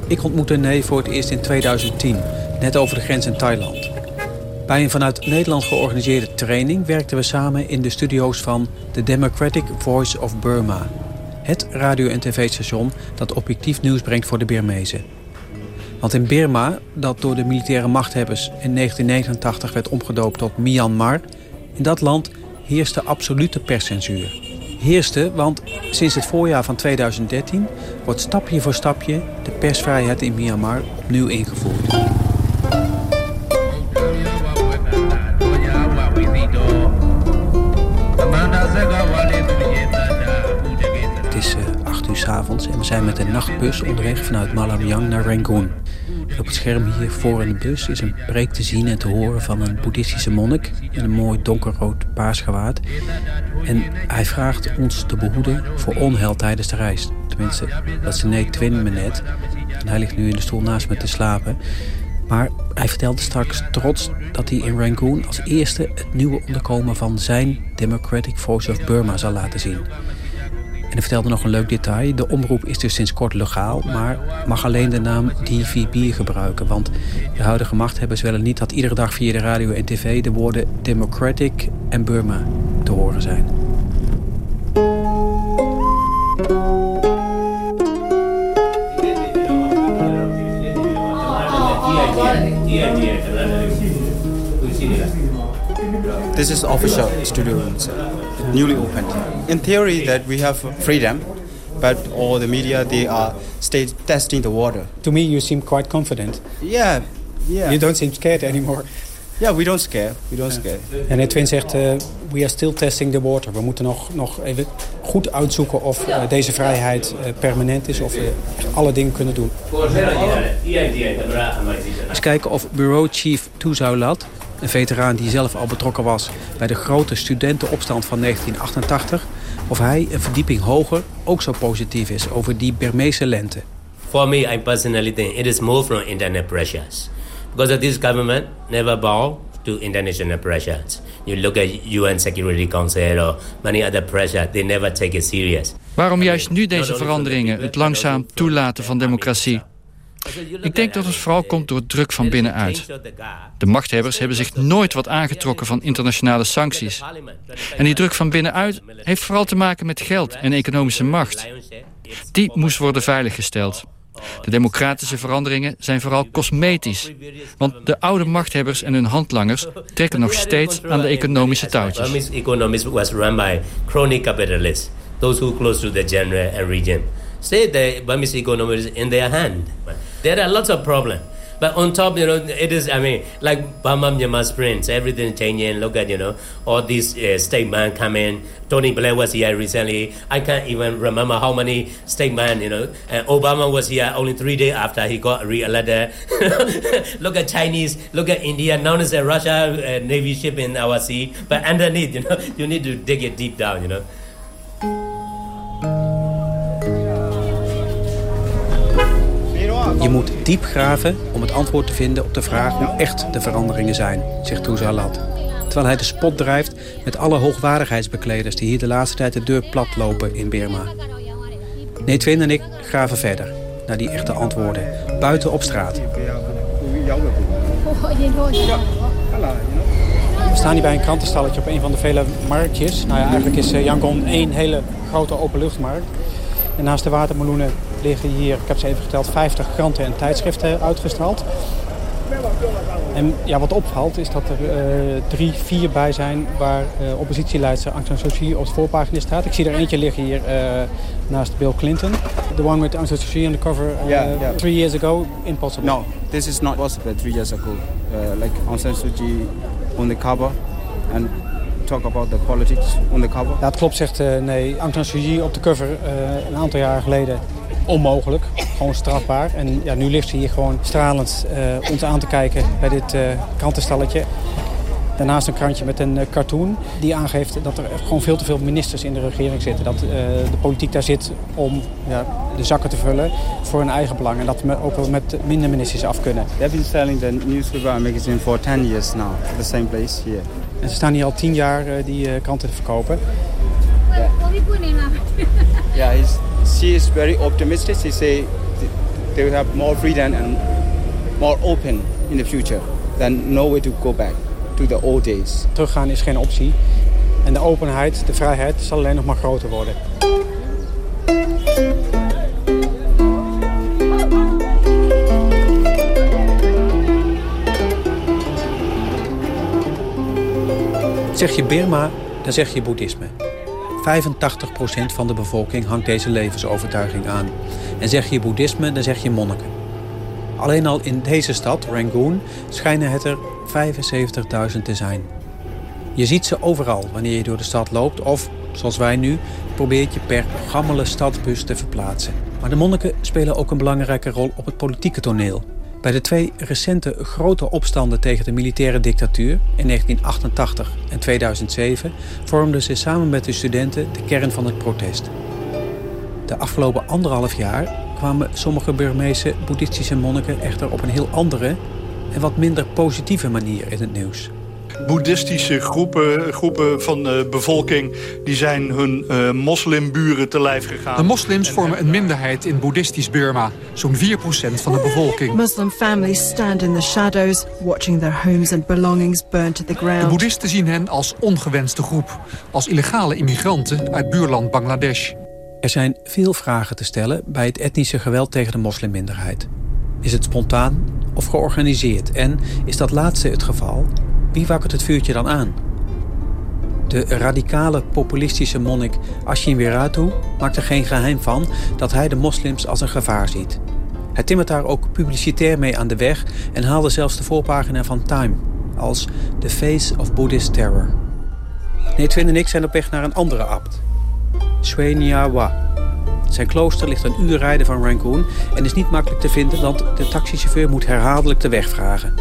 Ik ontmoette Nee voor het eerst in 2010 net over de grens in Thailand. Bij een vanuit Nederland georganiseerde training werkten we samen in de studio's van The Democratic Voice of Burma. Het radio- en tv-station dat objectief nieuws brengt voor de Birmezen. Want in Birma, dat door de militaire machthebbers in 1989 werd omgedoopt tot Myanmar... in dat land heerste absolute perscensuur. Heerste, want sinds het voorjaar van 2013 wordt stapje voor stapje de persvrijheid in Myanmar opnieuw ingevoerd. En we zijn met een nachtbus onderweg vanuit Malamyang naar Rangoon. Op het scherm hier voor in de bus is een preek te zien en te horen van een boeddhistische monnik in een mooi donkerrood paarsgewaad. En hij vraagt ons te behoeden voor onheil tijdens de reis. Tenminste, dat is nee twin me net. En hij ligt nu in de stoel naast me te slapen. Maar hij vertelde straks trots dat hij in Rangoon als eerste het nieuwe onderkomen van zijn Democratic Force of Burma zal laten zien. En hij vertelde nog een leuk detail. De omroep is dus sinds kort legaal, maar mag alleen de naam DVB gebruiken. Want de huidige machthebbers willen niet dat iedere dag via de radio en tv de woorden Democratic en Burma te horen zijn. This is official studio. Newly opened. In theory, that we have freedom, but all the media they are state testing the water. To me, you seem quite confident. Yeah, yeah. You don't seem scared anymore. Yeah, we don't scare. We don't scare. En Edwin zegt, uh, we are still testing the water. We moeten nog, nog even goed uitzoeken of uh, deze vrijheid uh, permanent is. Of we alle dingen kunnen doen. Eens kijken of bureau chief Toezaulat, een veteraan die zelf al betrokken was bij de grote studentenopstand van 1988, of hij een verdieping hoger ook zo positief is over die Burmeese lente. For me, I personally think it is more from internet pressures. Because this government never bow to international pressures. You look at UN Security Council or many other pressure, they never take it serious. Waarom juist nu deze veranderingen, het langzaam toelaten van democratie? Ik denk dat het vooral komt door druk van binnenuit. De machthebbers hebben zich nooit wat aangetrokken van internationale sancties. En die druk van binnenuit heeft vooral te maken met geld en economische macht. Die moest worden veiliggesteld. De democratische veranderingen zijn vooral cosmetisch. Want de oude machthebbers en hun handlangers trekken nog steeds aan de economische touwtjes. those who close to the general and region. Say the Burmese economy in their hand. There are lots of problems. But on top, you know, it is, I mean, like Bama Myanmar Sprints, everything changing. Look at, you know, all these uh, statements coming. Tony Blair was here recently. I can't even remember how many state statements, you know. And Obama was here only three days after he got re-elected. look at Chinese, look at India. Now it's a Russia uh, Navy ship in our sea. But underneath, you know, you need to dig it deep down, you know. Je moet diep graven om het antwoord te vinden op de vraag hoe echt de veranderingen zijn, zegt Touzalat. Terwijl hij de spot drijft met alle hoogwaardigheidsbekleders die hier de laatste tijd de deur plat lopen in Birma. Twin en ik graven verder naar die echte antwoorden, buiten op straat. We staan hier bij een krantenstalletje op een van de vele marktjes. Nou ja, eigenlijk is eh, Yangon één hele grote openluchtmarkt. En naast de watermeloenen liggen hier, ik heb ze even geteld, 50 kranten en tijdschriften uitgestald. En ja, wat opvalt is dat er uh, drie, vier bij zijn waar uh, oppositieleidster Aung San Suu Kyi op de voorpagina staat. Ik zie er eentje liggen hier uh, naast Bill Clinton. The one with Aung San Suu Kyi on the cover yeah, yeah. three years ago, impossible. No, this is not possible three years ago. like Aung San Suu Kyi on the cover and talk about the politics on the cover. Ja, het klopt, zegt nee. Aung San Suu Kyi op de cover een aantal jaar geleden onmogelijk. Gewoon strafbaar. En ja, nu ligt ze hier gewoon stralend uh, ons aan te kijken bij dit uh, krantenstalletje. Daarnaast een krantje met een uh, cartoon die aangeeft dat er gewoon veel te veel ministers in de regering zitten. Dat de politiek daar zit om ja, de zakken te vullen voor hun eigen belang. En dat we ook wel met minder ministers af kunnen. They've been selling the newspaper magazine for 10 years now. The same place here. En ze staan hier al 10 jaar die kranten te verkopen. Ja, yeah, she is very optimistic. She say they will have more freedom and more open in the future. Then no way to go back to the old days. Teruggaan is geen optie. En de openheid, de vrijheid zal alleen nog maar groter worden. Zeg je Birma, dan zeg je boeddhisme. 85% van de bevolking hangt deze levensovertuiging aan. En zeg je boeddhisme, dan zeg je monniken. Alleen al in deze stad, Rangoon, schijnen het er 75.000 te zijn. Je ziet ze overal wanneer je door de stad loopt of, zoals wij nu, probeert je per gammele stadbus te verplaatsen. Maar de monniken spelen ook een belangrijke rol op het politieke toneel. Bij de twee recente grote opstanden tegen de militaire dictatuur in 1988 en 2007 vormden ze samen met de studenten de kern van het protest. De afgelopen anderhalf jaar kwamen sommige Burmeese boeddhistische monniken echter op een heel andere en wat minder positieve manier in het nieuws boeddhistische groepen, groepen van de bevolking... die zijn hun uh, moslimburen te lijf gegaan. De moslims vormen een minderheid in boeddhistisch Burma. Zo'n 4% van de bevolking. Muslim families stand in the shadows... watching their homes and belongings burn to the ground. De boeddhisten zien hen als ongewenste groep. Als illegale immigranten uit buurland Bangladesh. Er zijn veel vragen te stellen bij het etnische geweld tegen de moslimminderheid. Is het spontaan of georganiseerd? En is dat laatste het geval, wie wakkert het vuurtje dan aan? De radicale populistische monnik Ashin Wiratu maakt er geen geheim van dat hij de moslims als een gevaar ziet. Hij timmert daar ook publicitair mee aan de weg en haalde zelfs de voorpagina van Time als The Face of Buddhist Terror. Netwin en ik zijn op weg naar een andere abt, Wa. Zijn klooster ligt een uur rijden van Rangoon en is niet makkelijk te vinden, want de taxichauffeur moet herhaaldelijk de weg vragen.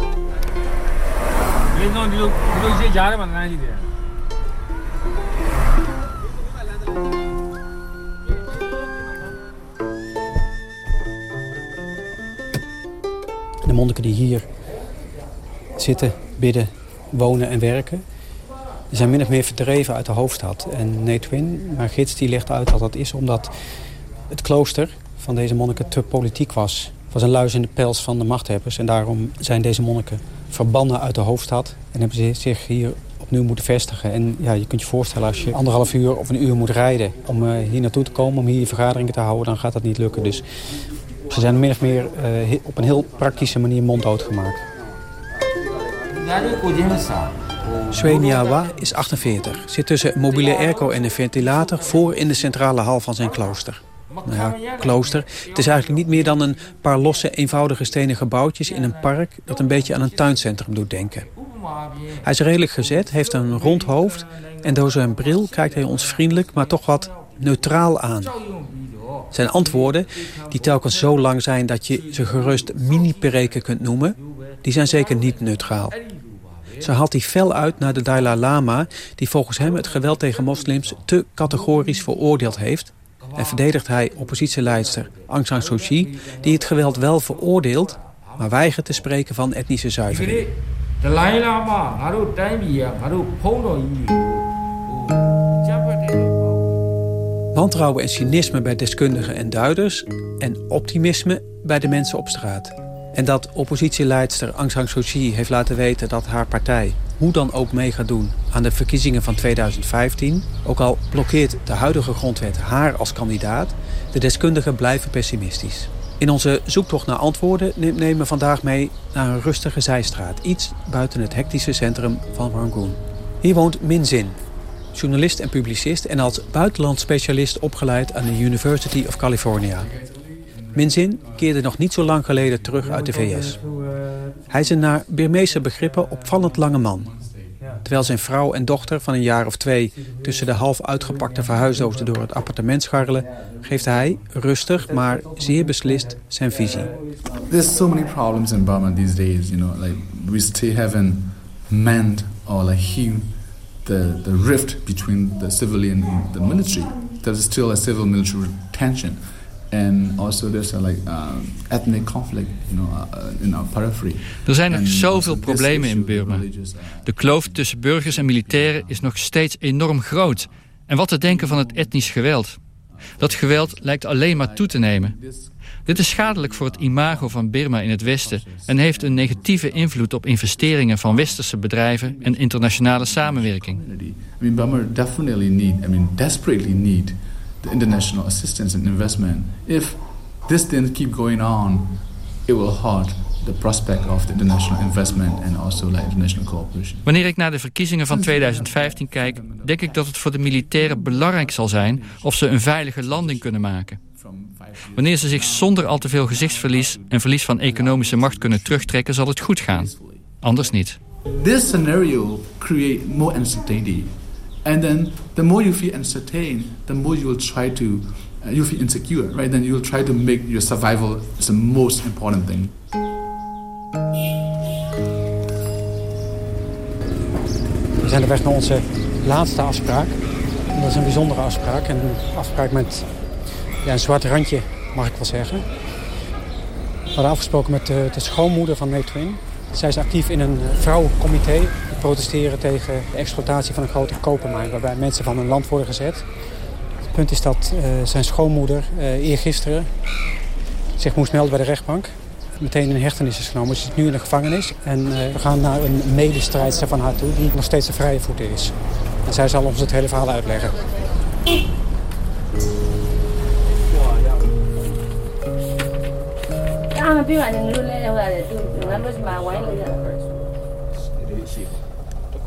De monniken die hier zitten, bidden, wonen en werken... zijn min of meer verdreven uit de hoofdstad. En Netwin, mijn gids, die legt uit dat dat is omdat het klooster van deze monniken te politiek was. Het was een luis in de pels van de machthebbers. En daarom zijn deze monniken verbannen uit de hoofdstad. En hebben ze zich hier opnieuw moeten vestigen. En ja, je kunt je voorstellen als je anderhalf uur of een uur moet rijden... om uh, hier naartoe te komen, om hier vergaderingen te houden... dan gaat dat niet lukken. Dus ze zijn min of meer uh, op een heel praktische manier monddood gemaakt. Sweniawa is 48. Zit tussen mobiele airco en een ventilator... voor in de centrale hal van zijn klooster nou ja, klooster. Het is eigenlijk niet meer dan een paar losse, eenvoudige stenen gebouwtjes in een park... dat een beetje aan een tuincentrum doet denken. Hij is redelijk gezet, heeft een rond hoofd... en door zijn bril kijkt hij ons vriendelijk, maar toch wat neutraal aan. Zijn antwoorden, die telkens zo lang zijn dat je ze gerust mini-pereken kunt noemen... die zijn zeker niet neutraal. Zo haalt hij fel uit naar de Dalai Lama... die volgens hem het geweld tegen moslims te categorisch veroordeeld heeft en verdedigt hij oppositieleidster Aung San die het geweld wel veroordeelt, maar weigert te spreken van etnische zuivering. Wantrouwen en cynisme bij deskundigen en duiders... en optimisme bij de mensen op straat. En dat oppositieleidster Aung San Suu heeft laten weten dat haar partij hoe dan ook mee gaat doen aan de verkiezingen van 2015. Ook al blokkeert de huidige grondwet haar als kandidaat, de deskundigen blijven pessimistisch. In onze zoektocht naar antwoorden nemen we vandaag mee naar een rustige zijstraat, iets buiten het hectische centrum van Rangoon. Hier woont Min Zin, journalist en publicist en als buitenlandspecialist opgeleid aan de University of California. Minzin keerde nog niet zo lang geleden terug uit de VS. Hij is een naar Birmeese begrippen opvallend lange man. Terwijl zijn vrouw en dochter van een jaar of twee... tussen de half uitgepakte verhuisdozen door het appartement scharrelen... geeft hij, rustig, maar zeer beslist, zijn visie. There's so many problems in Burma these days, you know. Like, we still haven't manned or like the, the rift between the civilian and the military. There's still a civil-military tension and also there's a like uh, ethnic conflict, you know, uh, in our periphery. Er zijn nog zoveel problemen in Burma. Uh, de kloof tussen burgers en militairen is nog steeds enorm groot. En wat te denken van het etnisch geweld? Dat geweld lijkt alleen maar toe te nemen. Dit is schadelijk voor het imago van Burma in het Westen... en heeft een negatieve invloed op investeringen van westerse bedrijven... en internationale samenwerking. I mean, Burma definitely need, I mean, desperately need the international assistance and investment. If this didn't keep going on, it will hurt the prospect of the international investment and also like international cooperation. Wanneer ik naar de verkiezingen van 2015 kijk, denk ik dat het voor de militairen belangrijk zal zijn of ze een veilige landing kunnen maken. Wanneer ze zich zonder al te veel gezichtsverlies en verlies van economische macht kunnen terugtrekken, zal het goed gaan. Anders niet. This scenario create more uncertainty. And then the more you feel uncertain, the more you will try to uh, you feel insecure, right? Then you will try to make your survival the most important thing. We zijn op weg naar onze laatste afspraak. En dat is een bijzondere afspraak. En een afspraak met een zwart randje, mag ik wel zeggen. We hadden afgesproken met de, de schoonmoeder van Netwin. Zij is actief in een vrouwencomité. Protesteren tegen de exploitatie van een grote kopermijn... waarbij mensen van hun land worden gezet. Het punt is dat uh, zijn schoonmoeder uh, eergisteren zich moest melden bij de rechtbank. Meteen in hechtenis is genomen. Ze zit nu in de gevangenis. En uh, we gaan naar een medestrijdster van haar toe... die nog steeds een vrije voeten is. En zij zal ons het hele verhaal uitleggen.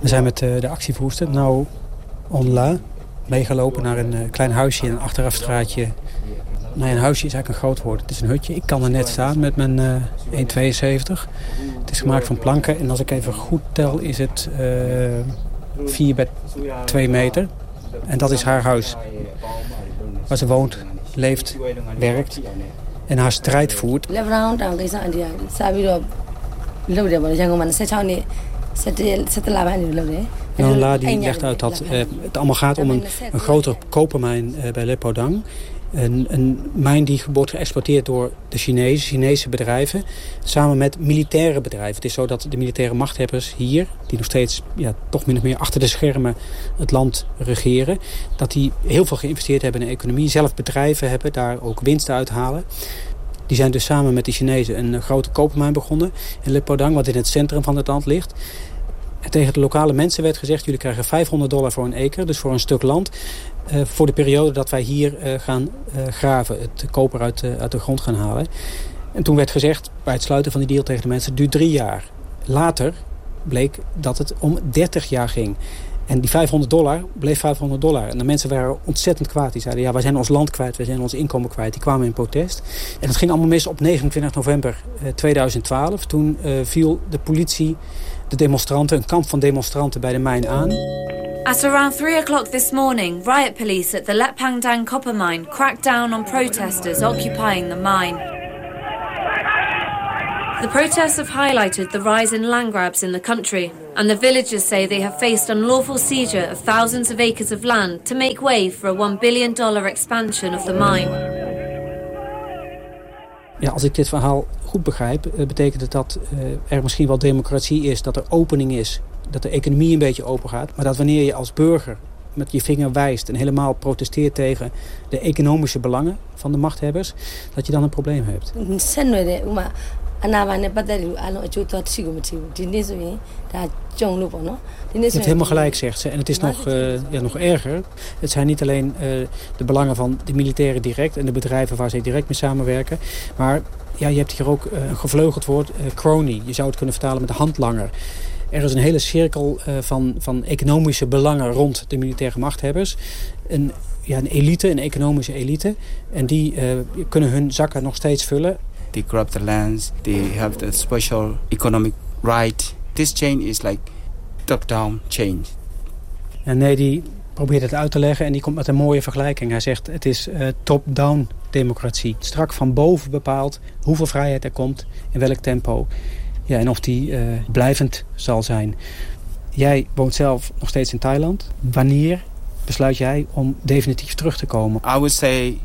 We zijn met uh, de actievoerster, nou Onla, meegelopen naar een uh, klein huisje in een achterafstraatje. Nee, een huisje is eigenlijk een groot woord. Het is een hutje. Ik kan er net staan met mijn uh, 1,72. Het is gemaakt van planken en als ik even goed tel is het 4 bij 2 meter. En dat is haar huis. Waar ze woont, leeft, werkt en haar strijd voert. Nonla die legt uit dat uh, het allemaal gaat om een, een grote kopermijn uh, bij Lepodang. Een, een mijn die wordt geëxploiteerd door de Chinezen, Chinese bedrijven, samen met militaire bedrijven. Het is zo dat de militaire machthebbers hier, die nog steeds ja, toch min of meer achter de schermen het land regeren, dat die heel veel geïnvesteerd hebben in de economie, zelf bedrijven hebben, daar ook winsten uithalen. Die zijn dus samen met de Chinezen een grote kopermijn begonnen in Lepodang, wat in het centrum van het land ligt. En tegen de lokale mensen werd gezegd, jullie krijgen 500 dollar voor een eker, dus voor een stuk land. Uh, voor de periode dat wij hier uh, gaan graven, het koper uit, uit de grond gaan halen. En toen werd gezegd, bij het sluiten van die deal tegen de mensen, duurt drie jaar. Later bleek dat het om 30 jaar ging. En die 500 dollar bleef 500 dollar. En de mensen waren ontzettend kwaad. Die zeiden, ja, wij zijn ons land kwijt, wij zijn ons inkomen kwijt. Die kwamen in protest. En het ging allemaal mis op 29 november 2012. Toen viel de politie de demonstranten, een kamp van demonstranten bij de mijn aan. At around 3 o'clock this morning, riot police at the Lepangdang copper mine cracked down on protesters occupying the mine. The protests have highlighted the rise in land grabs in the country, and the villagers say they have faced unlawful seizure of thousands of acres of land to make way for a $1 billion expansion of the mine. Ja, als ik dit verhaal goed begrijp, betekent het dat uh, er misschien wel democratie is, dat er opening is, dat de economie een beetje open gaat, maar dat wanneer je als burger met je vinger wijst en helemaal protesteert tegen de economische belangen van de machthebbers, dat je dan een probleem hebt. အနာဘာနဲ့ပတ်သက်လို့အားလုံးအကျိုးတော်ရှိကိုမထီဘူးဒီနေ့ဆိုရင်ဒါကြုံလို့ပေါ့နော်ဒီနေ့ဆိုJe hebt helemaal gelijk zegt ze en het is nog uh, ja, nog erger het zijn niet alleen uh, de belangen van de militairen direct en de bedrijven waar ze direct mee samenwerken maar ja, je hebt hier ook uh, een gevleugeld woord uh, crony je zou het kunnen vertalen met de handlanger er is een hele cirkel uh, van, van economische belangen rond de militaire machthebbers. Een, ja, een elite, een economische elite. En die uh, kunnen hun zakken nog steeds vullen. They grab the lands. They have the special economic right. This change is like top-down change. En nee, die probeert het uit te leggen en die komt met een mooie vergelijking. Hij zegt het is uh, top-down democratie. Strak van boven bepaald hoeveel vrijheid er komt, in welk tempo. Ja, en of die uh, blijvend zal zijn. Jij woont zelf nog steeds in Thailand. Wanneer besluit jij om definitief terug te komen? I would say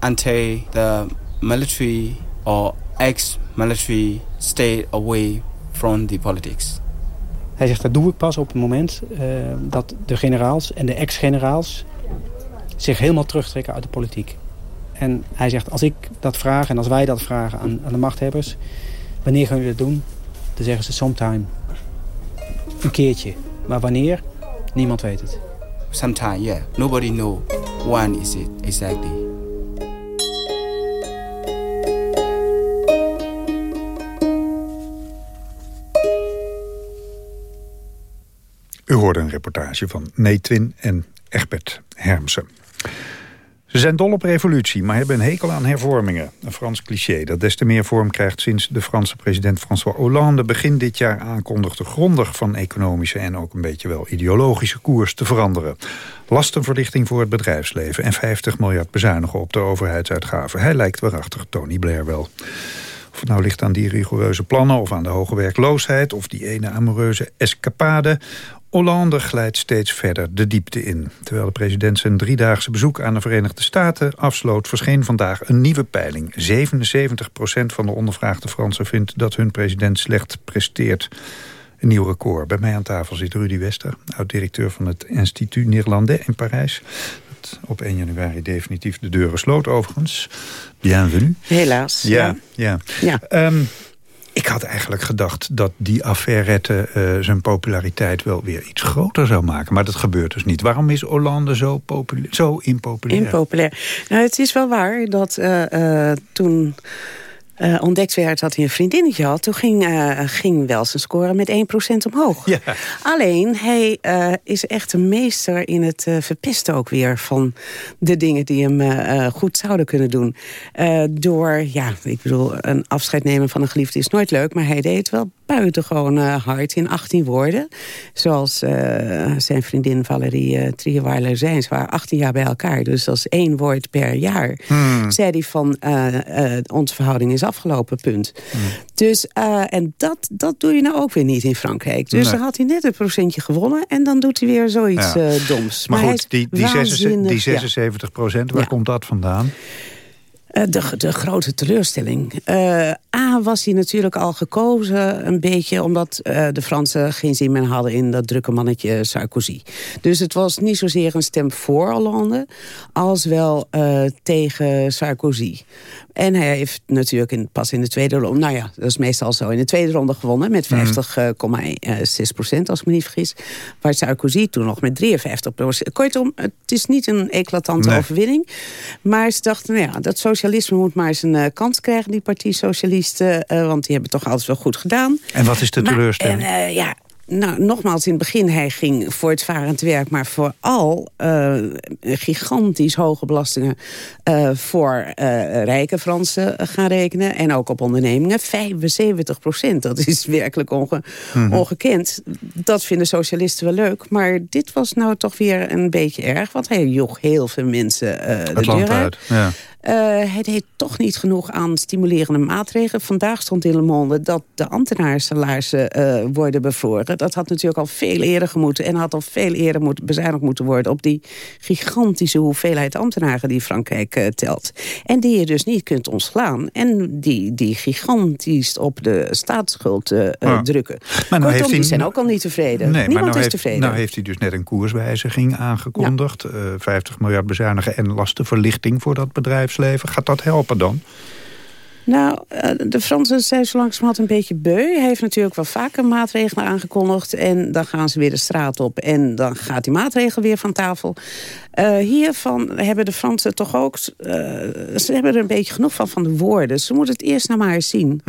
until the military or ex-military stay away from the politics. Hij zegt dat doe ik pas op het moment uh, dat de generaals en de ex-generaals zich helemaal terugtrekken uit de politiek. En hij zegt als ik dat vraag en als wij dat vragen aan, aan de machthebbers, wanneer gaan jullie dat doen? Dan zeggen ze sometime. Een keertje. Maar wanneer? Niemand weet het. Sometime, yeah. Nobody know when is it exactly. Hoorde een reportage van Neetwin en Egbert Hermsen. Ze zijn dol op revolutie, maar hebben een hekel aan hervormingen. Een Frans cliché dat des te meer vorm krijgt sinds de Franse president François Hollande begin dit jaar aankondigde grondig van economische en ook een beetje wel ideologische koers te veranderen. Lastenverlichting voor het bedrijfsleven en 50 miljard bezuinigen op de overheidsuitgaven. Hij lijkt waarachtig Tony Blair wel. Of het nou ligt aan die rigoureuze plannen of aan de hoge werkloosheid... of die ene amoureuze escapade... Hollande glijdt steeds verder de diepte in. Terwijl de president zijn driedaagse bezoek aan de Verenigde Staten afsloot... verscheen vandaag een nieuwe peiling. 77% van de ondervraagde Fransen vindt dat hun president slecht presteert. Een nieuw record. Bij mij aan tafel zit Rudy Wester, oud-directeur van het Institut Néerlandais in Parijs. Dat op 1 januari definitief de deuren sloot overigens. Bienvenue. Helaas. Ja, ja. ja. Ehm, ik had eigenlijk gedacht dat die affairette uh, zijn populariteit wel weer iets groter zou maken. Maar dat gebeurt dus niet. Waarom is Hollande zo, populair, zo impopulair? Impopulair. Nou, het is wel waar dat uh, uh, toen uh, ontdekt werd dat hij een vriendinnetje had... toen ging, uh, ging wel zijn score met 1% omhoog. Ja. Alleen, hij uh, is echt een meester in het verpesten ook weer... van de dingen die hem goed zouden kunnen doen. door, ja, ik bedoel, een afscheid nemen van een geliefde is nooit leuk... maar hij deed wel buitengewoon hard in 18 woorden. Zoals zijn vriendin Valerie uh, Trierweiler zijn. Ze waren 18 jaar bij elkaar, dus dat is één woord per jaar. Hmm. Zei hij van, onze verhouding is afgelopen punt. Hmm. Dus, uh, en dat, dat doe je nou ook weer niet in Frankrijk. Dus Nee. dan had hij net een procentje gewonnen... en dan doet hij weer zoiets Ja. eh, doms. Maar, goed, die, die, 76, waanzinnig, die ja. 76 procent, waar komt dat vandaan? Eh, de, de grote teleurstelling. Eh, A was hij natuurlijk al gekozen een beetje... omdat eh, de Fransen geen zin meer hadden in dat drukke mannetje Sarkozy. Dus het was niet zozeer een stem voor Hollande... als wel tegen Sarkozy. En hij heeft natuurlijk in, pas in de tweede ronde... nou ja, dat is meestal zo, in de tweede ronde gewonnen... met 50,6 procent, als ik me niet vergis. Waar Sarkozy toen nog met 53 procent... Kortom, het is niet een eclatante Nee. overwinning. Maar ze dachten, nou ja, dat socialisme moet maar eens een eh, kans krijgen... die partij socialisten, eh, want die hebben toch altijd wel goed gedaan. En wat is de Maar, teleurstelling? en, eh, ja, nou, nogmaals, in het begin, hij ging voor het varend werk... maar vooral gigantisch hoge belastingen voor rijke Fransen gaan rekenen. En ook op ondernemingen. 75 procent, dat is werkelijk onge Mhm. ongekend. Dat vinden socialisten wel leuk. Maar dit was nou toch weer een beetje erg. Want hij joeg heel veel mensen de deur uit. Ja. Eh, hij deed toch niet genoeg aan stimulerende maatregelen. Vandaag stond in Le Monde dat de ambtenaarsalarissen eh, worden bevroren. Dat had natuurlijk al veel eerder gemoeten. En had al veel eerder moet, bezuinigd moeten worden... op die gigantische hoeveelheid ambtenaren die Frankrijk eh, telt. En die je dus niet kunt ontslaan. En die, die gigantisch op de staatsschuld Ja. drukken. Maar nou Kortom, heeft hij- die zijn ook al niet tevreden. Nee, maar Niemand nou is heeft, tevreden. nou heeft hij dus net een koerswijziging aangekondigd. Eh, 50 miljard bezuinigen en lastenverlichting voor dat bedrijfsleven. Gaat dat helpen dan? Nou, eh, de Fransen zijn zo langzamerhand een beetje beu. Hij heeft natuurlijk wel vaker maatregelen aangekondigd. En dan gaan ze weer de straat op. En dan gaat die maatregel weer van tafel. Eh, hiervan hebben de Fransen toch ook... eh, ze hebben er een beetje genoeg van, van de woorden. Ze moeten het eerst nou maar eens zien.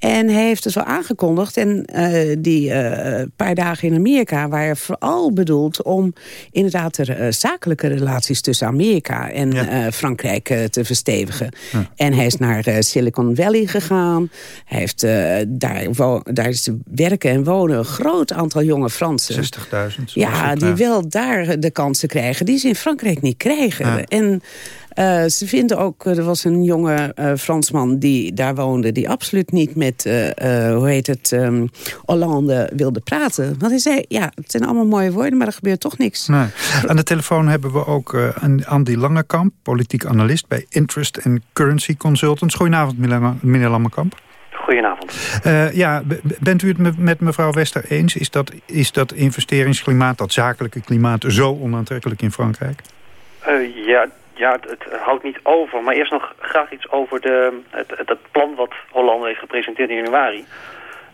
En hij heeft het wel aangekondigd. En eh, die eh, paar dagen in Amerika waren vooral bedoeld... om inderdaad de eh, zakelijke relaties tussen Amerika en Frankrijk te verstevigen. En hij is naar Silicon Valley gegaan. Hij heeft, daar, daar is werken en wonen een groot aantal jonge Fransen. 60.000? Ja, die wel daar de kansen krijgen die ze in Frankrijk niet krijgen. Ja. En eh, ze vinden ook, er was een jonge eh, Fransman die daar woonde... die absoluut niet met, eh, eh, hoe heet het, ehm, Hollande wilde praten. Want hij zei, ja, het zijn allemaal mooie woorden, maar er gebeurt toch niks. Nee. Aan de telefoon hebben we ook eh, een Andy Langekamp, politiek analist bij Interest and Currency Consultants. Goedenavond, meneer Langekamp. Goedenavond. Eh, ja, bent u het me- met mevrouw Wester eens? Is dat, is dat investeringsklimaat, dat zakelijke klimaat, zo onaantrekkelijk in Frankrijk? Eh, ja, ja het, het houdt niet over. Maar eerst nog graag iets over de, het, het, het plan wat Hollande heeft gepresenteerd in januari.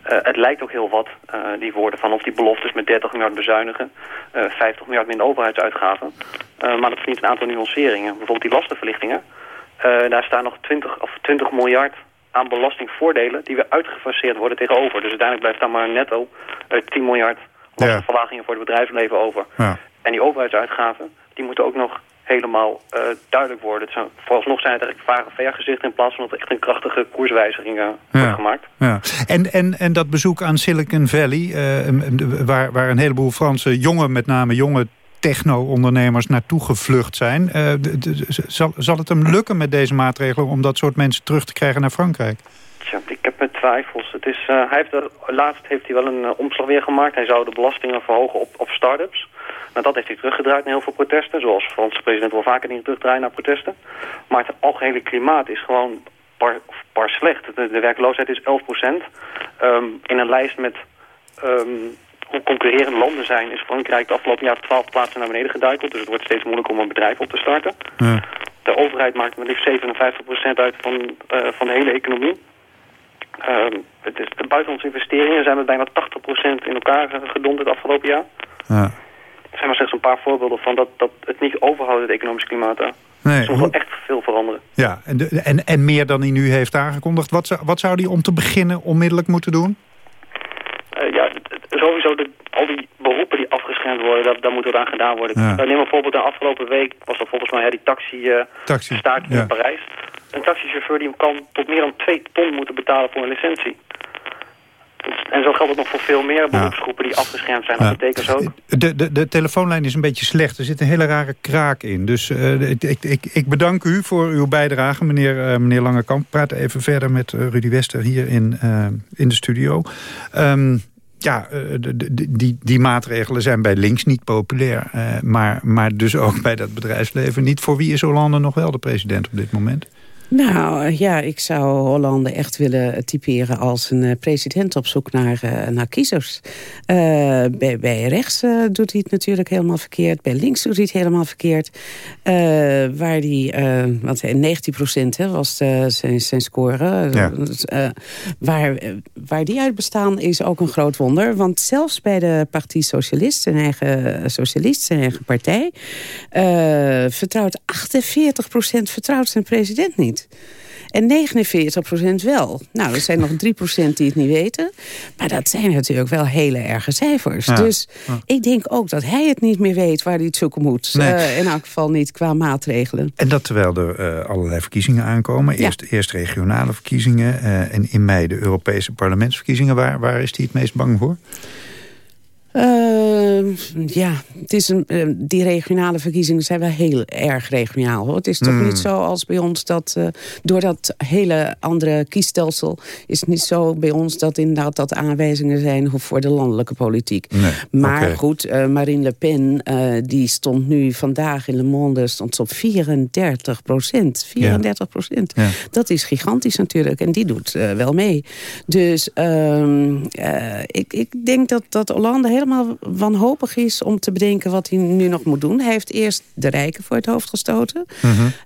Eh, het lijkt ook heel wat, eh, die woorden van of die beloftes met 30 miljard bezuinigen, eh 50 miljard minder overheidsuitgaven. Eh, maar dat verdient een aantal nuanceringen. Bijvoorbeeld die lastenverlichtingen. Eh, daar staan nog 20, of 20 miljard aan belastingvoordelen die weer uitgefaseerd worden tegenover. Dus uiteindelijk blijft daar maar netto eh, 10 miljard kostenverlagingen voor het bedrijfsleven over. Ja. En die overheidsuitgaven, die moeten ook nog helemaal uh, duidelijk worden. Het zijn, vooralsnog zijn het eigenlijk vage vergezichten... in plaats van dat er echt een krachtige koerswijziging uh, Ja. wordt gemaakt. Ja. En, en, en dat bezoek aan Silicon Valley, eh, waar, waar een heleboel Franse jonge, met name jonge techno-ondernemers naartoe gevlucht zijn. Eh, zal, zal het hem lukken met deze maatregelen om dat soort mensen terug te krijgen naar Frankrijk? Tja, ik heb mijn twijfels. Het is, eh, hij heeft er, laatst heeft hij wel een eh, omslag weer gemaakt. Hij zou de belastingen verhogen op, op start-ups. Nou, dat heeft hij teruggedraaid naar heel veel protesten. Zoals de Franse president wel vaker dingen terugdraaien naar protesten. Maar het algehele klimaat is gewoon par, par slecht. De, de werkloosheid is 11% in een lijst met ehm, hoe concurrerende landen zijn... is Frankrijk de afgelopen jaar 12 plaatsen naar beneden geduikeld. Dus het wordt steeds moeilijker om een bedrijf op te starten. De overheid maakt maar liefst 57% uit van, eh, van de hele economie. Ehm, het is, de buitenlandse investeringen zijn met bijna 80% in elkaar eh, gedonderd het afgelopen jaar. Ja. Er zijn maar slechts een paar voorbeelden van dat, dat het niet overhoudt, het economisch klimaat. Nee, er moet wel echt veel veranderen. Ja, en, de- en, en meer dan hij nu heeft aangekondigd. Wat zou, wat zou hij om te beginnen onmiddellijk moeten doen? Eh, ja, sowieso de, al die beroepen die afgeschermd worden, daar, daar moet wat aan gedaan worden. Ja. Uh, neem bijvoorbeeld de afgelopen week was dat volgens mij ja, die taxi, eh Taxi, staking ja. in Parijs. Een taxichauffeur die kan tot meer dan 2 ton moeten betalen voor een licentie. Dus- En zo geldt het nog voor veel meer beroepsgroepen die afgeschermd zijn. Dat betekent ook. De, de, de telefoonlijn is een beetje slecht. Er zit een hele rare kraak in. Dus eh, ik, ik, ik, bedank u voor uw bijdrage, meneer, eh, meneer Langekamp. Praten even verder met eh, Rudy Wester hier in, in de studio. Ehm, ja, die, die maatregelen zijn bij links niet populair. eh, maar, maar dus ook bij dat bedrijfsleven niet. Voor wie is Hollande nog wel de president op dit moment? Nou eh, ja, ik zou Hollande echt willen typeren als een eh, president op zoek naar, eh, naar kiezers. Bij, bij rechts doet hij het natuurlijk helemaal verkeerd. Bij links doet hij het helemaal verkeerd. Waar die, want hij- 19 procent was zijn, zijn score. Ja. Waar, waar die uit bestaan is ook een groot wonder. Want zelfs bij de Partie Socialist, zijn eigen, socialist, zijn eigen partij... vertrouwt 48 procent vertrouwt zijn president niet. En 49 procent wel. Nou, er zijn nog 3 procent die het niet weten. Maar dat zijn natuurlijk wel hele erge cijfers. Ja. Dus Ja. ik denk ook dat hij het niet meer weet waar hij het zoeken moet. Nee. Eh, in elk geval niet qua maatregelen. En dat terwijl er eh, allerlei verkiezingen aankomen. Eerst, eerst regionale verkiezingen eh, en in mei de Europese parlementsverkiezingen. Waar, waar is hij het meest bang voor? Eh, ja, het is een, eh, die regionale verkiezingen zijn wel heel erg regionaal. Hoor. Het is toch Hmm. niet zo als bij ons dat eh, door dat hele andere kiesstelsel... is het niet zo bij ons dat inderdaad dat aanwijzingen zijn voor de landelijke politiek. Nee, Maar goed, Marine Le Pen die stond nu vandaag in Le Monde stond ze op 34 procent. 34 procent. Ja. Dat is gigantisch natuurlijk. En die doet wel mee. Dus ehm, eh, ik, ik denk dat, dat Hollande helemaal wanhopig is... om te bedenken wat hij nu nog moet doen. Hij heeft eerst de rijken voor het hoofd gestoten.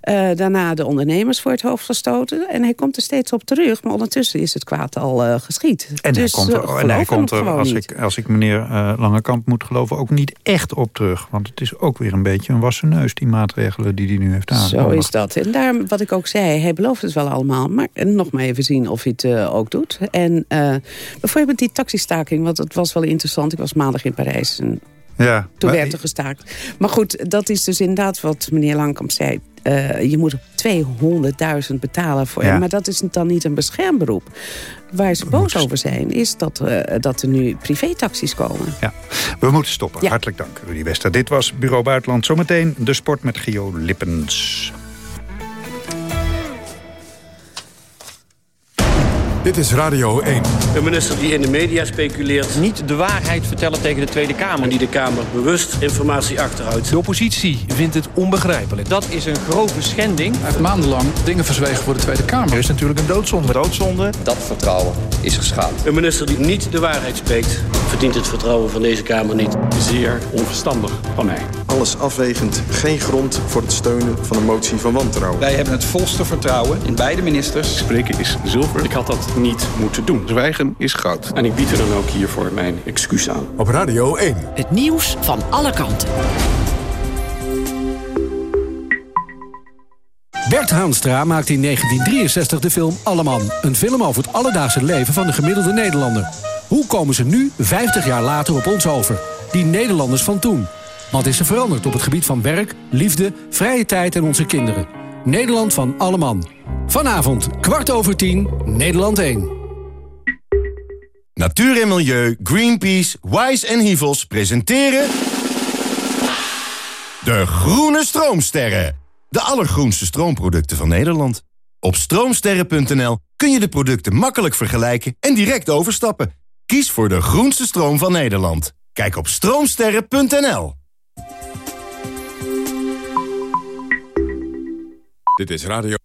Eh, daarna de ondernemers voor het hoofd gestoten. En hij komt er steeds op terug. Maar ondertussen is het kwaad al eh, geschied. En dus, hij komt eh, er, en hij komt er als, niet. ik, als ik meneer eh, Langekamp moet geloven, ook niet echt op terug. Want het is ook weer een beetje een wassen neus, die maatregelen die hij nu heeft aangekondigd. Zo is dat. En daarom, wat ik ook zei, hij belooft het wel allemaal. Maar nog maar even zien of hij het eh, ook doet. En eh, bijvoorbeeld die taxistaking, want het was wel interessant. Ik was maandag in Parijs en Ja, toen maar- werd er gestaakt. Maar goed, dat is dus inderdaad wat meneer Langkamp zei. Eh, je moet 200.000 betalen voor. Ja. Maar dat is dan niet een beschermberoep. Waar ze boos over zijn, is dat, eh, dat er nu privétaxis komen. Ja, we moeten stoppen. Ja. Hartelijk dank, Rudy Wester. Dit was Bureau Buitenland. Zometeen de sport met Gio Lippens. Dit is Radio 1. Een minister die in de media speculeert. Niet de waarheid vertellen tegen de Tweede Kamer. En die de Kamer bewust informatie achterhoudt. De oppositie vindt het onbegrijpelijk. Dat is een grove schending. Hij heeft maandenlang dingen verzwegen voor de Tweede Kamer. Er is natuurlijk een doodzonde. Doodzonde. Dat vertrouwen is geschaad. Een minister die niet de waarheid spreekt... verdient het vertrouwen van deze Kamer niet. Zeer onverstandig van mij. Alles afwegend geen grond voor het steunen van een motie van wantrouwen. Wij hebben het volste vertrouwen in beide ministers. Spreken is zilver. Ik had dat niet moeten doen. Zwijgen is goud. En ik bied er dan ook hiervoor mijn excuus aan. Op Radio 1. Het nieuws van alle kanten. Bert Haanstra maakte in 1963 de film Alleman. Een film over het alledaagse leven van de gemiddelde Nederlander. Hoe komen ze nu, 50 jaar later, op ons over? Die Nederlanders van toen. Wat is er veranderd op het gebied van werk, liefde, vrije tijd en onze kinderen? Nederland van alle man. Vanavond, kwart over tien, Nederland 1. Natuur en Milieu, Greenpeace, Wise en Hivels presenteren... De Groene Stroomsterren. De allergroenste stroomproducten van Nederland. Op stroomsterren.nl kun je de producten makkelijk vergelijken en direct overstappen. Kies voor de groenste stroom van Nederland. Kijk op stroomsterren.nl. Dit is Radio